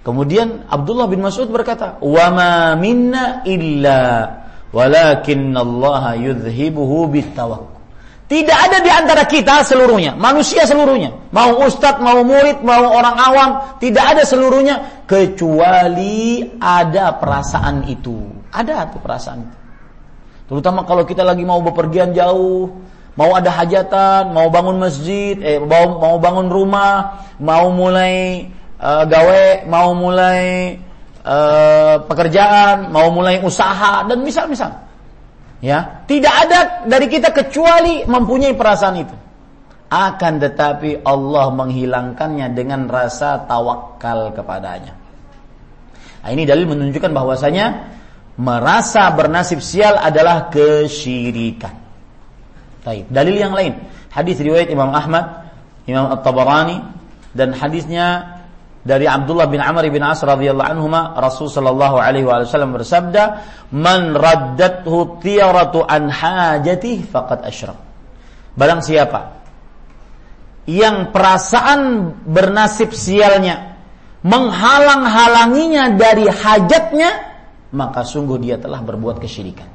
S1: Kemudian Abdullah bin Mas'ud berkata, "Wa ma minna illa walakin Allah yudhibuhu bitawakkul." Tidak ada di antara kita seluruhnya, manusia seluruhnya, mau ustadz, mau murid, mau orang awam, tidak ada seluruhnya kecuali ada perasaan itu. Ada tuh perasaan itu. Terutama kalau kita lagi mau bepergian jauh, mau ada hajatan, mau bangun masjid, eh, mau, mau bangun rumah, mau mulai uh, gawe, mau mulai uh, pekerjaan, mau mulai usaha dan misal-misal. Ya, tidak ada dari kita kecuali mempunyai perasaan itu. Akan tetapi Allah menghilangkannya dengan rasa tawakal kepadanya. Nah, ini dalil menunjukkan bahwasanya merasa bernasib sial adalah kesyirikan. Baik, dalil yang lain. Hadis riwayat Imam Ahmad, Imam At-Tabarani dan hadisnya dari Abdullah bin Amr bin As radhiyallahu anhu Rasul sallallahu alaihi wasallam bersabda man raddathu tiyaratu an hajati faqad barang siapa yang perasaan bernasib sialnya menghalang-halanginya dari hajatnya maka sungguh dia telah berbuat kesyirikan.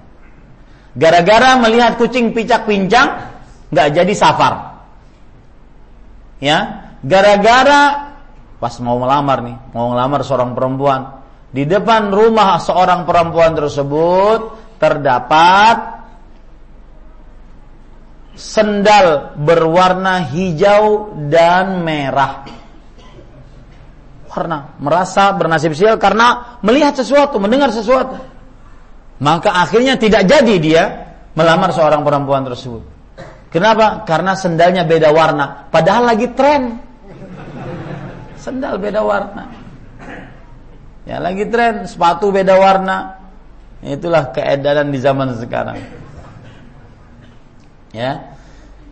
S1: Gara-gara melihat kucing picak pincang nggak jadi safar. Ya gara-gara pas mau melamar nih, mau melamar seorang perempuan. Di depan rumah seorang perempuan tersebut terdapat sendal berwarna hijau dan merah. Karena merasa bernasib sial karena melihat sesuatu, mendengar sesuatu. Maka akhirnya tidak jadi dia melamar seorang perempuan tersebut. Kenapa? Karena sendalnya beda warna, padahal lagi tren Sendal beda warna. Ya lagi tren sepatu beda warna. Itulah keedaran di zaman sekarang. Ya.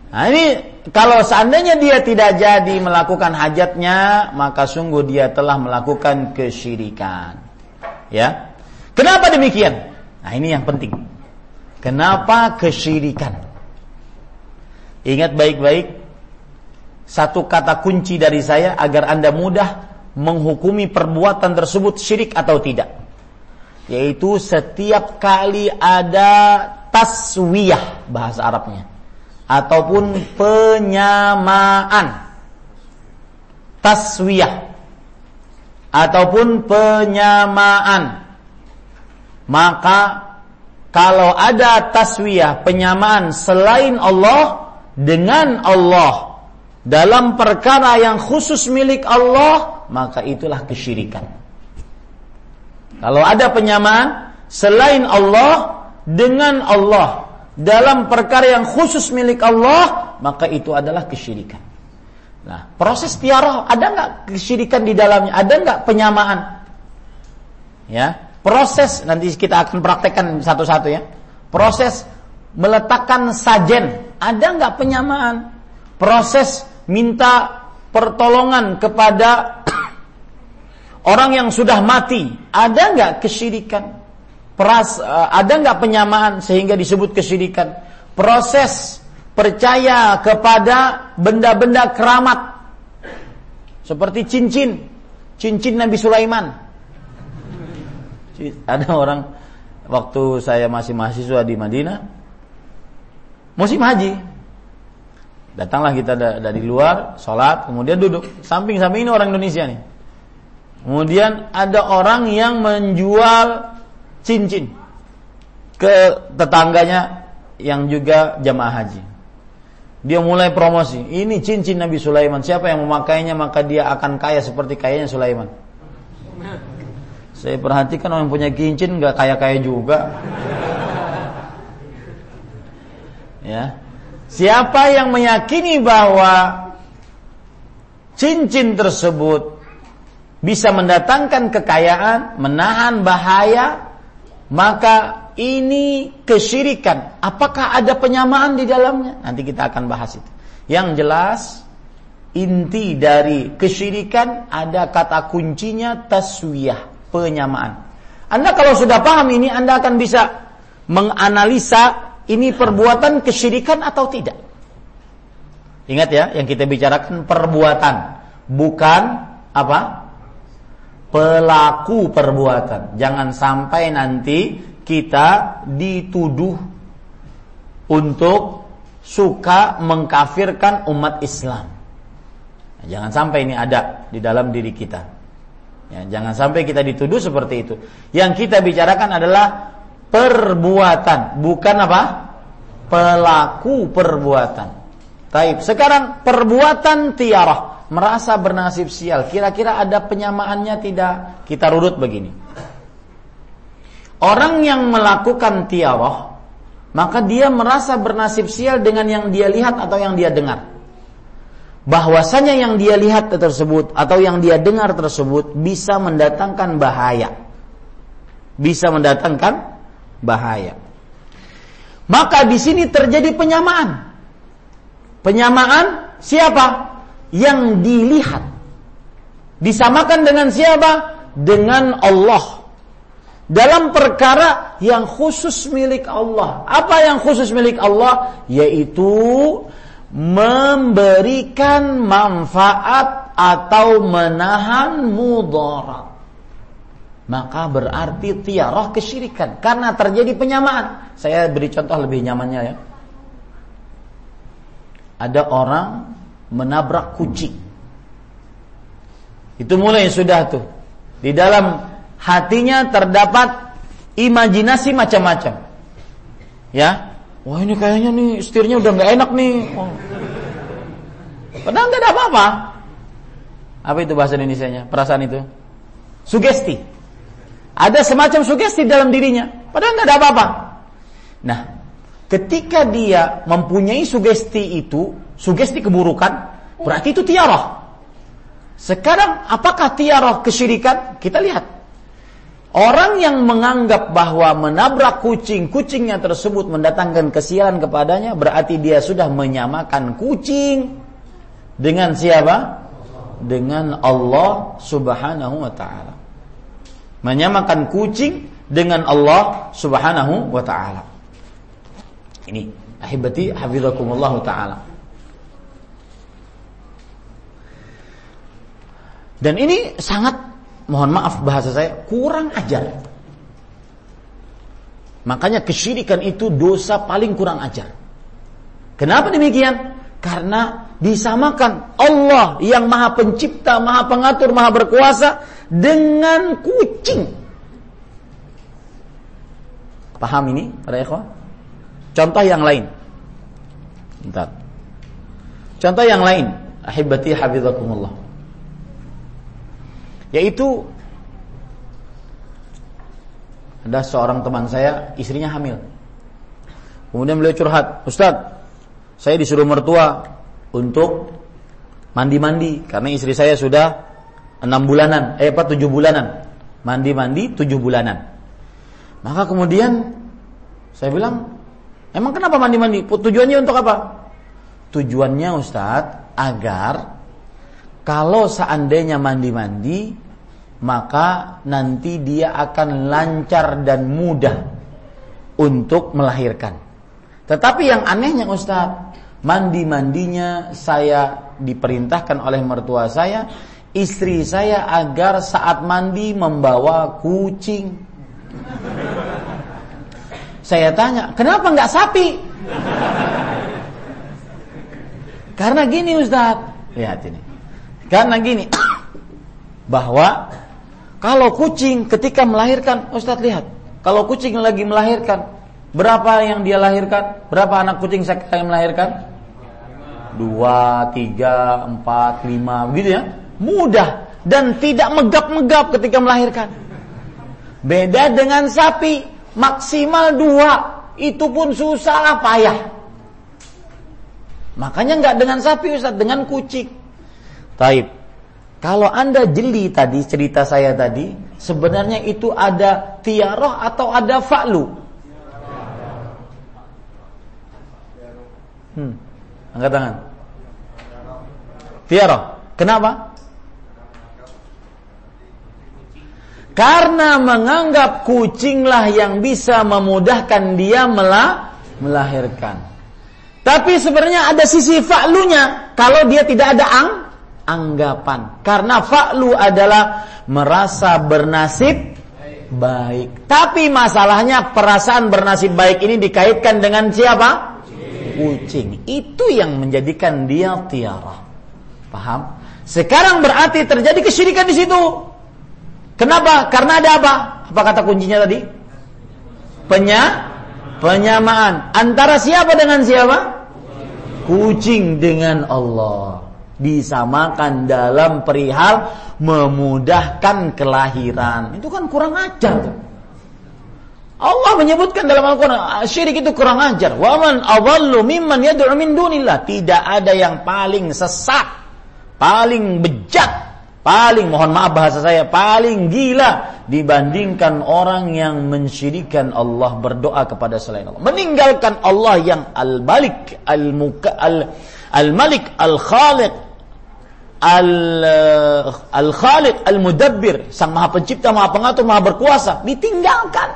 S1: Nah ini kalau seandainya dia tidak jadi melakukan hajatnya, maka sungguh dia telah melakukan kesyirikan. Ya. Kenapa demikian? Nah ini yang penting. Kenapa kesyirikan? Ingat baik-baik satu kata kunci dari saya agar Anda mudah menghukumi perbuatan tersebut syirik atau tidak. Yaitu setiap kali ada taswiyah bahasa Arabnya ataupun penyamaan. Taswiyah ataupun penyamaan. Maka kalau ada taswiyah penyamaan selain Allah dengan Allah dalam perkara yang khusus milik Allah, maka itulah kesyirikan. Kalau ada penyamaan selain Allah dengan Allah dalam perkara yang khusus milik Allah, maka itu adalah kesyirikan. Nah, proses tiarah ada nggak kesyirikan di dalamnya? Ada nggak penyamaan? Ya, proses nanti kita akan praktekkan satu-satu ya. Proses meletakkan sajen, ada nggak penyamaan? Proses minta pertolongan kepada orang yang sudah mati, ada nggak kesyirikan? Peras, eh, ada nggak penyamaan sehingga disebut kesyirikan? Proses percaya kepada benda-benda keramat seperti cincin, cincin Nabi Sulaiman. Ada orang waktu saya masih mahasiswa di Madinah, musim haji, datanglah kita dari luar, sholat, kemudian duduk, samping-samping ini orang Indonesia nih. Kemudian ada orang yang menjual cincin ke tetangganya yang juga jamaah haji. Dia mulai promosi. Ini cincin Nabi Sulaiman. Siapa yang memakainya maka dia akan kaya seperti kayanya Sulaiman. Saya perhatikan orang yang punya cincin nggak kaya-kaya juga. Ya. Siapa yang meyakini bahwa cincin tersebut bisa mendatangkan kekayaan, menahan bahaya, maka ini kesyirikan. Apakah ada penyamaan di dalamnya? Nanti kita akan bahas itu. Yang jelas inti dari kesyirikan ada kata kuncinya taswiyah, penyamaan. Anda kalau sudah paham ini Anda akan bisa menganalisa ini perbuatan kesyirikan atau tidak. Ingat ya, yang kita bicarakan perbuatan, bukan apa? pelaku perbuatan. Jangan sampai nanti kita dituduh untuk suka mengkafirkan umat Islam. Jangan sampai ini ada di dalam diri kita. Ya, jangan sampai kita dituduh seperti itu. Yang kita bicarakan adalah perbuatan, bukan apa? Pelaku perbuatan. Taib. Sekarang perbuatan tiarah merasa bernasib sial. Kira-kira ada penyamaannya tidak? Kita rurut begini. Orang yang melakukan tiarah, maka dia merasa bernasib sial dengan yang dia lihat atau yang dia dengar. Bahwasanya yang dia lihat tersebut atau yang dia dengar tersebut bisa mendatangkan bahaya. Bisa mendatangkan bahaya. Maka di sini terjadi penyamaan. Penyamaan siapa? yang dilihat. Disamakan dengan siapa? Dengan Allah. Dalam perkara yang khusus milik Allah. Apa yang khusus milik Allah? Yaitu memberikan manfaat atau menahan mudarat. Maka berarti tiarah kesyirikan karena terjadi penyamaan. Saya beri contoh lebih nyamannya ya. Ada orang menabrak kucing. Itu mulai sudah tuh. Di dalam hatinya terdapat imajinasi macam-macam. Ya. Wah ini kayaknya nih setirnya udah nggak enak nih. Oh. Padahal nggak ada apa-apa. Apa itu bahasa Indonesia-nya? Perasaan itu? Sugesti. Ada semacam sugesti dalam dirinya. Padahal nggak ada apa-apa. Nah, ketika dia mempunyai sugesti itu, sugesti keburukan, berarti itu tiarah. Sekarang apakah tiarah kesyirikan? Kita lihat. Orang yang menganggap bahwa menabrak kucing, kucingnya tersebut mendatangkan kesialan kepadanya, berarti dia sudah menyamakan kucing dengan siapa? Dengan Allah Subhanahu wa taala. Menyamakan kucing dengan Allah Subhanahu wa taala. Ini ahibati hafizakumullah taala. Dan ini sangat mohon maaf bahasa saya kurang ajar. Makanya kesyirikan itu dosa paling kurang ajar. Kenapa demikian? Karena disamakan Allah yang maha pencipta, maha pengatur, maha berkuasa dengan kucing. Paham ini para ikhwan? Contoh yang lain. Bentar. Contoh yang lain. Ahibati hafizakumullah. Yaitu ada seorang teman saya, istrinya hamil. Kemudian beliau curhat, Ustaz, saya disuruh mertua untuk mandi-mandi karena istri saya sudah enam bulanan, eh apa tujuh bulanan, mandi-mandi tujuh bulanan. Maka kemudian saya bilang, emang kenapa mandi-mandi? Tujuannya untuk apa? Tujuannya Ustadz agar kalau seandainya mandi-mandi maka nanti dia akan lancar dan mudah untuk melahirkan. Tetapi yang anehnya Ustaz, mandi-mandinya saya diperintahkan oleh mertua saya, istri saya agar saat mandi membawa kucing. Saya tanya, kenapa nggak sapi? Karena gini Ustaz, lihat ini. Karena gini, bahwa kalau kucing ketika melahirkan, Ustadz lihat, kalau kucing lagi melahirkan, berapa yang dia lahirkan? Berapa anak kucing yang melahirkan? Dua, tiga, empat, lima, begitu ya? Mudah dan tidak megap-megap ketika melahirkan. Beda dengan sapi, maksimal dua, itu pun susah payah. Makanya nggak dengan sapi Ustaz, dengan kucing. Taib. Kalau Anda jeli tadi cerita saya tadi, sebenarnya itu ada tiaroh atau ada fa'lu? Hmm. Angkat tangan. Tiaroh. Kenapa? Karena menganggap kucinglah yang bisa memudahkan dia melah melahirkan. Tapi sebenarnya ada sisi fa'lunya kalau dia tidak ada ang anggapan. Karena fa'lu adalah merasa bernasib baik. Tapi masalahnya perasaan bernasib baik ini dikaitkan dengan siapa? Kucing. Itu yang menjadikan dia tiara. Paham? Sekarang berarti terjadi kesyirikan di situ. Kenapa? Karena ada apa? Apa kata kuncinya tadi? Penya penyamaan antara siapa dengan siapa? Kucing dengan Allah disamakan dalam perihal memudahkan kelahiran. Itu kan kurang ajar. Allah menyebutkan dalam Al-Quran syirik itu kurang ajar. Waman awallu mimman yad'u min dunillah. Tidak ada yang paling sesat, paling bejat, paling mohon maaf bahasa saya, paling gila dibandingkan orang yang mensyirikan Allah berdoa kepada selain Allah. Meninggalkan Allah yang Al-Malik, Al-Muka, Al-Malik, Al-Khaliq, Al-Khaliq, Al-Mudabbir, Sang Maha Pencipta, Maha Pengatur, Maha Berkuasa, ditinggalkan.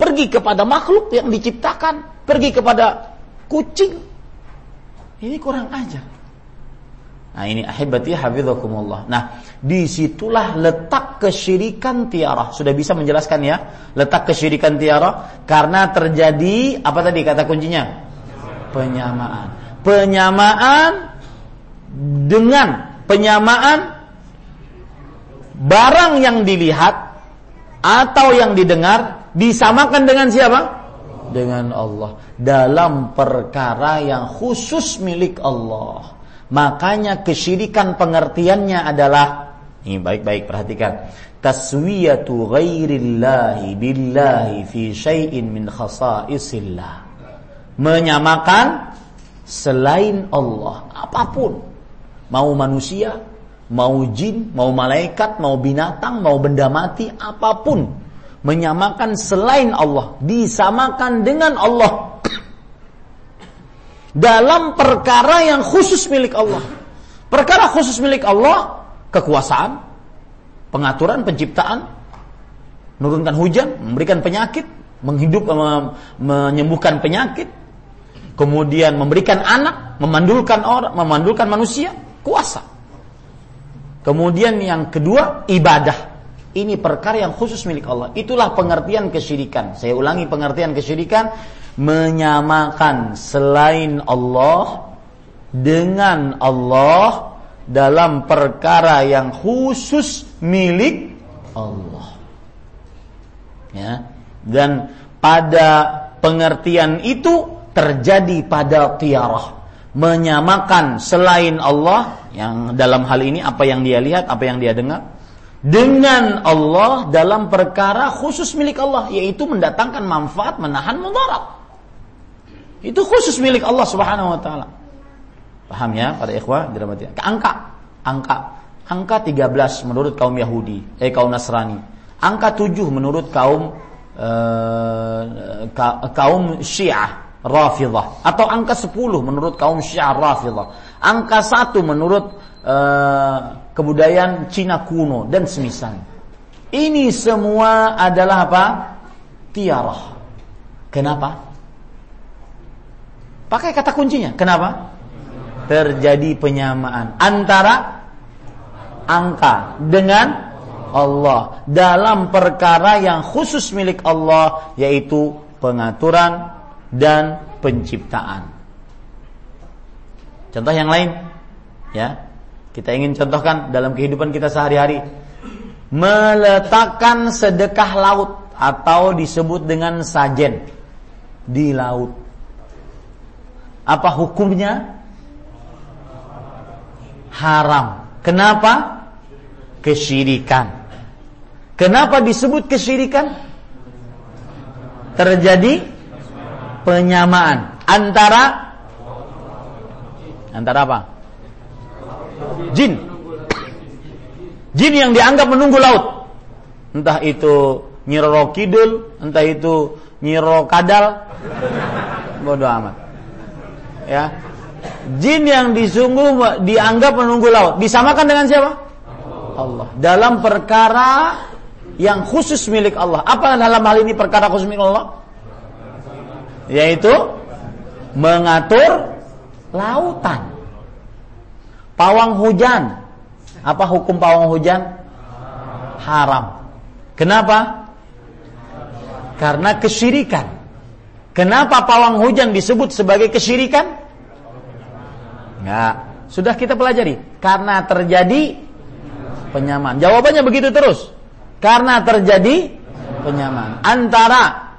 S1: Pergi kepada makhluk yang diciptakan, pergi kepada kucing. Ini kurang ajar. Nah ini ahibati hafidhakumullah. Nah, di situlah letak kesyirikan tiara. Sudah bisa menjelaskan ya? Letak kesyirikan tiara karena terjadi apa tadi kata kuncinya? Penyamaan. Penyamaan dengan penyamaan barang yang dilihat atau yang didengar disamakan dengan siapa? Dengan Allah dalam perkara yang khusus milik Allah. Makanya kesyirikan pengertiannya adalah ini baik-baik perhatikan. Taswiyatu ghairillahi billahi fi syai'in min khasaisillah. Menyamakan selain Allah apa pun mau manusia, mau jin, mau malaikat, mau binatang, mau benda mati, apa pun menyamakan selain Allah, disamakan dengan Allah dalam perkara yang khusus milik Allah. Perkara khusus milik Allah, kekuasaan, pengaturan, penciptaan, menurunkan hujan, memberikan penyakit, menghidup, menyembuhkan penyakit, kemudian memberikan anak, memandulkan orang, memandulkan manusia, kuasa. Kemudian yang kedua ibadah. Ini perkara yang khusus milik Allah. Itulah pengertian kesyirikan. Saya ulangi pengertian kesyirikan menyamakan selain Allah dengan Allah dalam perkara yang khusus milik Allah. Ya. Dan pada pengertian itu terjadi pada tiarah menyamakan selain Allah yang dalam hal ini apa yang dia lihat, apa yang dia dengar dengan Allah dalam perkara khusus milik Allah yaitu mendatangkan manfaat, menahan mudarat. Itu khusus milik Allah Subhanahu wa taala. Paham ya para ikhwah dirahmati. Angka, angka, angka 13 menurut kaum Yahudi, eh kaum Nasrani. Angka 7 menurut kaum eh, kaum Syiah Rafidah atau angka 10 menurut kaum Syiah Rafidah. Angka 1 menurut eh, kebudayaan Cina kuno dan semisal. Ini semua adalah apa? Tiarah. Kenapa? Pakai kata kuncinya. Kenapa? Terjadi penyamaan antara angka dengan Allah dalam perkara yang khusus milik Allah yaitu pengaturan dan penciptaan. Contoh yang lain ya. Kita ingin contohkan dalam kehidupan kita sehari-hari. Meletakkan sedekah laut atau disebut dengan sajen di laut apa hukumnya? Haram. Kenapa? Kesyirikan. Kenapa disebut kesyirikan? Terjadi penyamaan antara antara apa? Jin. Jin yang dianggap menunggu laut. Entah itu Nyiro Kidul, entah itu Nyiro Kadal. Bodoh amat ya. Jin yang disungguh dianggap menunggu laut. Disamakan dengan siapa? Allah. Dalam perkara yang khusus milik Allah. Apa dalam hal ini perkara khusus milik Allah? Yaitu mengatur lautan. Pawang hujan. Apa hukum pawang hujan? Haram. Kenapa? Karena kesyirikan Kenapa pawang hujan disebut sebagai kesyirikan? Enggak. Sudah kita pelajari. Karena terjadi penyamaan. Jawabannya begitu terus. Karena terjadi penyamaan antara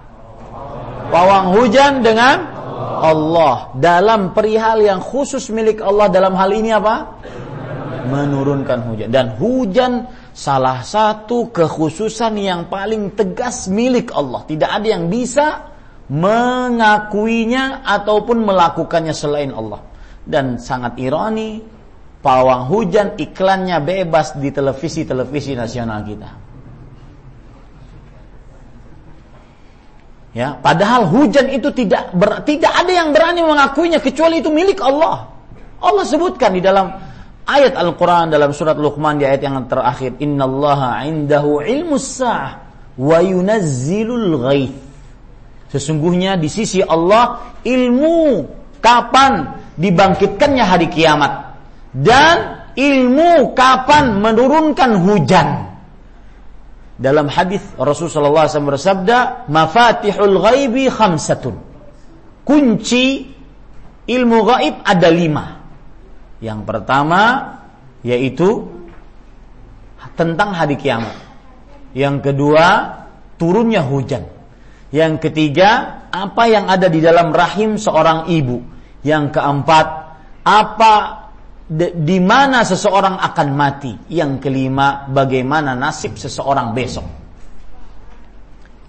S1: pawang hujan dengan Allah dalam perihal yang khusus milik Allah dalam hal ini apa? Menurunkan hujan dan hujan salah satu kekhususan yang paling tegas milik Allah. Tidak ada yang bisa mengakuinya ataupun melakukannya selain Allah. Dan sangat ironi, pawang hujan iklannya bebas di televisi-televisi nasional kita. Ya, padahal hujan itu tidak ber, tidak ada yang berani mengakuinya kecuali itu milik Allah. Allah sebutkan di dalam ayat Al-Qur'an dalam surat Luqman di ayat yang terakhir, "Innallaha 'indahu ilmus sa'ah wa yunazzilul ghaith." Sesungguhnya di sisi Allah ilmu kapan dibangkitkannya hari kiamat dan ilmu kapan menurunkan hujan. Dalam hadis Rasulullah SAW bersabda, "Mafatihul ghaibi khamsatun." Kunci ilmu gaib ada lima. Yang pertama yaitu tentang hari kiamat. Yang kedua turunnya hujan. Yang ketiga, apa yang ada di dalam rahim seorang ibu. Yang keempat, apa di mana seseorang akan mati. Yang kelima, bagaimana nasib seseorang besok.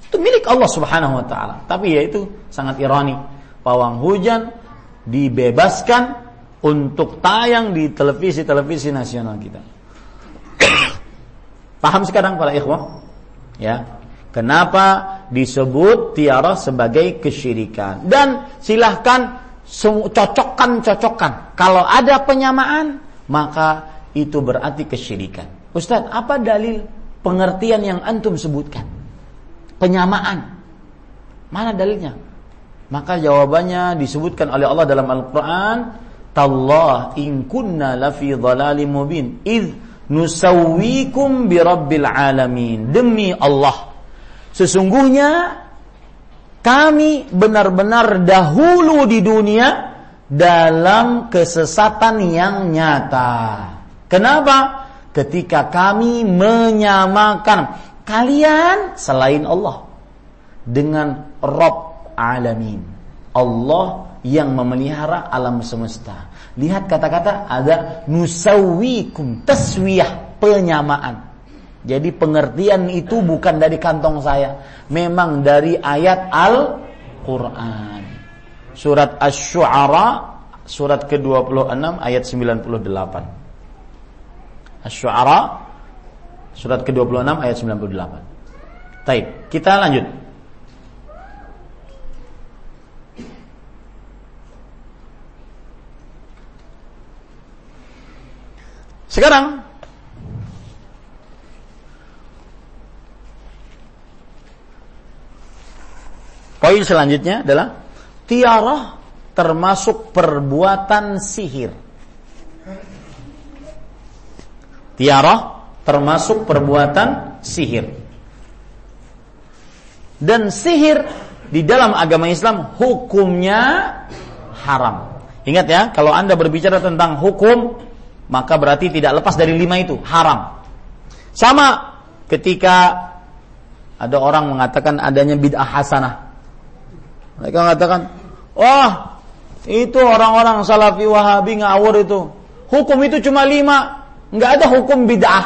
S1: Itu milik Allah Subhanahu wa taala. Tapi ya itu sangat ironi. Pawang hujan dibebaskan untuk tayang di televisi-televisi nasional kita. Paham sekarang para ikhwah? Ya. Kenapa disebut tiara sebagai kesyirikan? Dan silahkan cocokkan-cocokkan. Kalau ada penyamaan, maka itu berarti kesyirikan. Ustadz, apa dalil pengertian yang antum sebutkan? Penyamaan. Mana dalilnya? Maka jawabannya disebutkan oleh Allah dalam Al-Quran. Tallah in kunna lafi dhalalim mubin. Idh nusawwikum birabbil alamin. Demi Allah Sesungguhnya kami benar-benar dahulu di dunia dalam kesesatan yang nyata. Kenapa? Ketika kami menyamakan kalian selain Allah dengan Rob alamin. Allah yang memelihara alam semesta. Lihat kata-kata ada nusawikum taswiyah penyamaan. Jadi pengertian itu bukan dari kantong saya, memang dari ayat Al-Qur'an. surat Asy-Syu'ara surat ke-26 ayat 98. Asy-Syu'ara surat ke-26 ayat 98. Baik, kita lanjut. Sekarang Poin selanjutnya adalah tiarah termasuk perbuatan sihir. Tiarah termasuk perbuatan sihir. Dan sihir di dalam agama Islam hukumnya haram. Ingat ya, kalau Anda berbicara tentang hukum, maka berarti tidak lepas dari lima itu, haram. Sama ketika ada orang mengatakan adanya bid'ah hasanah. Mereka mengatakan, wah itu orang-orang salafi wahabi ngawur itu. Hukum itu cuma lima, nggak ada hukum bid'ah.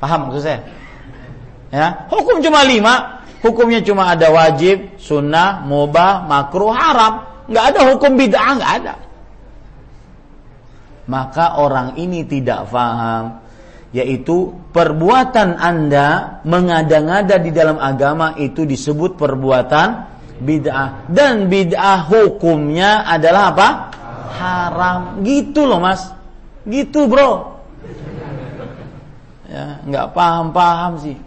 S1: Paham maksud saya? Ya, hukum cuma lima, hukumnya cuma ada wajib, sunnah, mubah, makruh, haram. Nggak ada hukum bid'ah, nggak ada. Maka orang ini tidak faham yaitu perbuatan Anda mengada-ngada di dalam agama itu disebut perbuatan bid'ah dan bid'ah hukumnya adalah apa? haram. Gitu loh, Mas. Gitu, Bro. Ya, nggak paham-paham sih.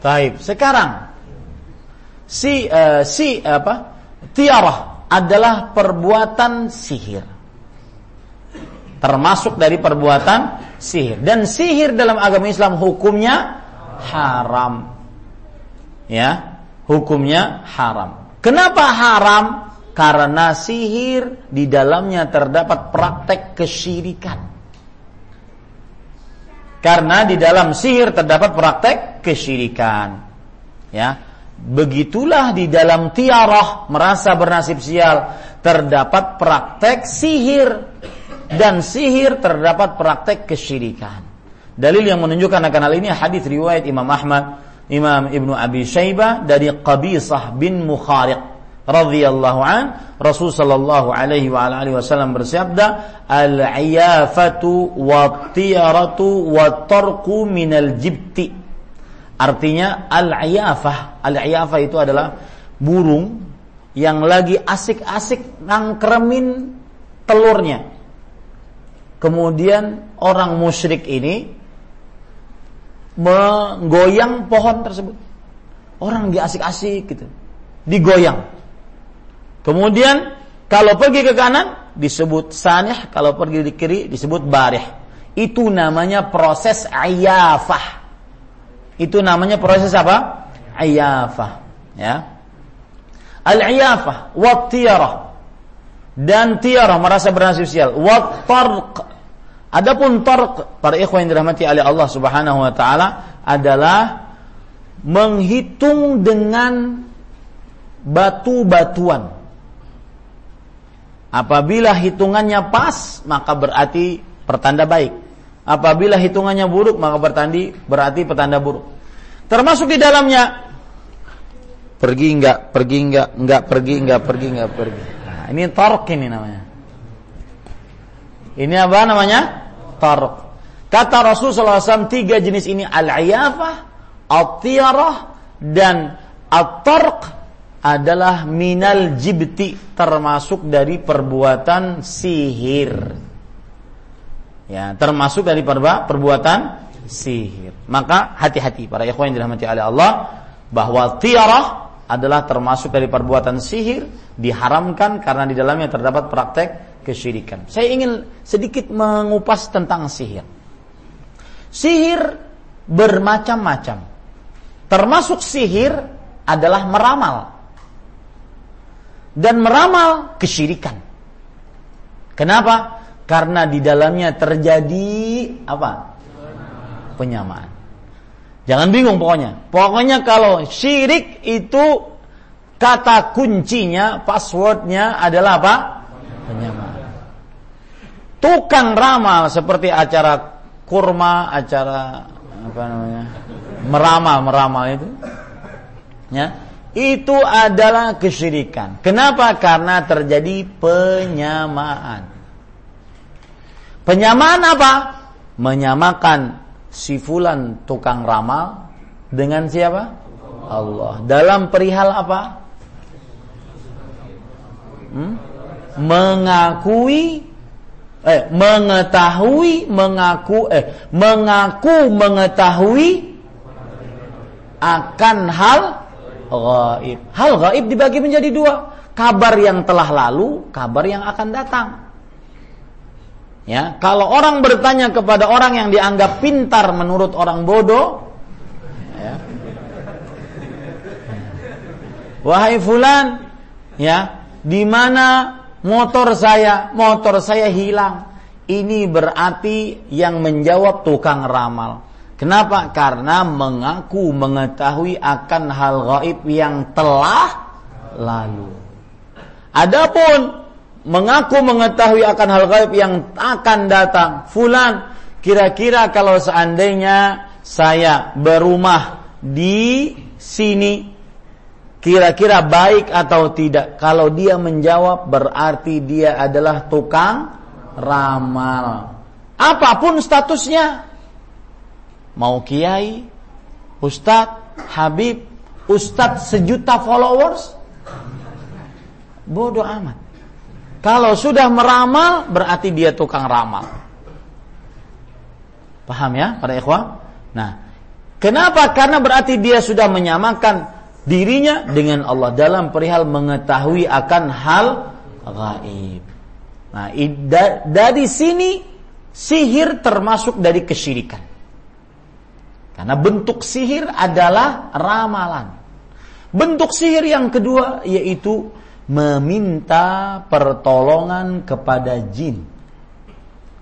S1: Taib. Sekarang si uh, si apa? Tiarah adalah perbuatan sihir. Termasuk dari perbuatan sihir. Dan sihir dalam agama Islam hukumnya haram. Ya, hukumnya haram. Kenapa haram? Karena sihir di dalamnya terdapat praktek kesyirikan. Karena di dalam sihir terdapat praktek kesyirikan. Ya. Begitulah di dalam tiarah merasa bernasib sial terdapat praktek sihir dan sihir terdapat praktek kesyirikan. Dalil yang menunjukkan akan hal ini hadis riwayat Imam Ahmad Imam Ibnu Abi Syaibah dari Qabisah bin Mukhariq radhiyallahu an. Rasul sallallahu alaihi wa alihi wasallam bersabda al-iyafatu wa tiyaratu wa tarku minal jibti. Artinya al-iyafah al-iyafah itu adalah burung yang lagi asik-asik nangkremin telurnya. Kemudian orang musyrik ini menggoyang pohon tersebut. Orang lagi asik-asik gitu. Digoyang. Kemudian kalau pergi ke kanan disebut sanih, kalau pergi di kiri disebut barih. Itu namanya proses ayafah. Itu namanya proses apa? Ayafah. Ya. Al-ayafah wa tiyarah. Dan tiarah merasa bernasib sial. Wa tarq Adapun tarq para ikhwan yang dirahmati oleh Allah Subhanahu wa taala adalah menghitung dengan batu-batuan. Apabila hitungannya pas, maka berarti pertanda baik. Apabila hitungannya buruk, maka bertandi berarti pertanda buruk. Termasuk di dalamnya pergi enggak, pergi enggak, enggak pergi enggak, pergi enggak, pergi. Nah, ini tarq ini namanya. Ini apa namanya? Tarq. Kata Rasulullah SAW tiga jenis ini al-iyafah, al-tiyarah, dan al-tarq adalah minal jibti termasuk dari perbuatan sihir. Ya, termasuk dari perba, perbuatan sihir. Maka hati-hati para ikhwan yang dirahmati oleh Allah bahwa tiarah adalah termasuk dari perbuatan sihir diharamkan karena di dalamnya terdapat praktek kesyirikan. Saya ingin sedikit mengupas tentang sihir. Sihir bermacam-macam. Termasuk sihir adalah meramal. Dan meramal kesyirikan. Kenapa? Karena di dalamnya terjadi apa? Penyamaan. Jangan bingung pokoknya. Pokoknya kalau syirik itu kata kuncinya, passwordnya adalah apa? Penyamaan tukang ramal seperti acara kurma, acara apa namanya? meramal, meramal itu. Ya. itu adalah kesyirikan. Kenapa? Karena terjadi penyamaan. Penyamaan apa? Menyamakan si fulan tukang ramal dengan siapa? Allah. Dalam perihal apa? Hmm? Mengakui eh mengetahui mengaku eh mengaku mengetahui akan hal gaib. Hal gaib dibagi menjadi dua. Kabar yang telah lalu, kabar yang akan datang. Ya, kalau orang bertanya kepada orang yang dianggap pintar menurut orang bodoh, ya, wahai fulan, ya, di mana motor saya? Motor saya hilang. Ini berarti yang menjawab tukang ramal. Kenapa? Karena mengaku mengetahui akan hal gaib yang telah lalu. Adapun mengaku mengetahui akan hal gaib yang akan datang, fulan, kira-kira kalau seandainya saya berumah di sini kira-kira baik atau tidak? Kalau dia menjawab berarti dia adalah tukang ramal. Apa pun statusnya, Mau kiai, ustadz, habib, ustadz sejuta followers, bodoh amat. Kalau sudah meramal, berarti dia tukang ramal. Paham ya, para ikhwah? Nah, kenapa? Karena berarti dia sudah menyamakan dirinya dengan Allah dalam perihal mengetahui akan hal gaib. Nah, dari sini sihir termasuk dari kesyirikan. Karena bentuk sihir adalah ramalan. Bentuk sihir yang kedua yaitu meminta pertolongan kepada jin.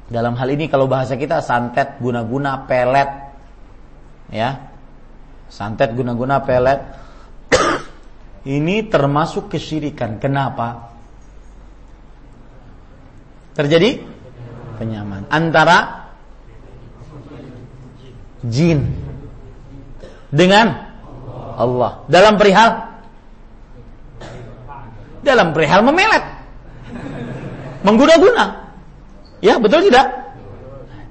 S1: Dalam hal ini kalau bahasa kita santet guna-guna pelet ya. Santet guna-guna pelet ini termasuk kesyirikan. Kenapa? Terjadi penyaman antara jin dengan Allah dalam perihal dalam perihal memelet mengguna-guna ya betul tidak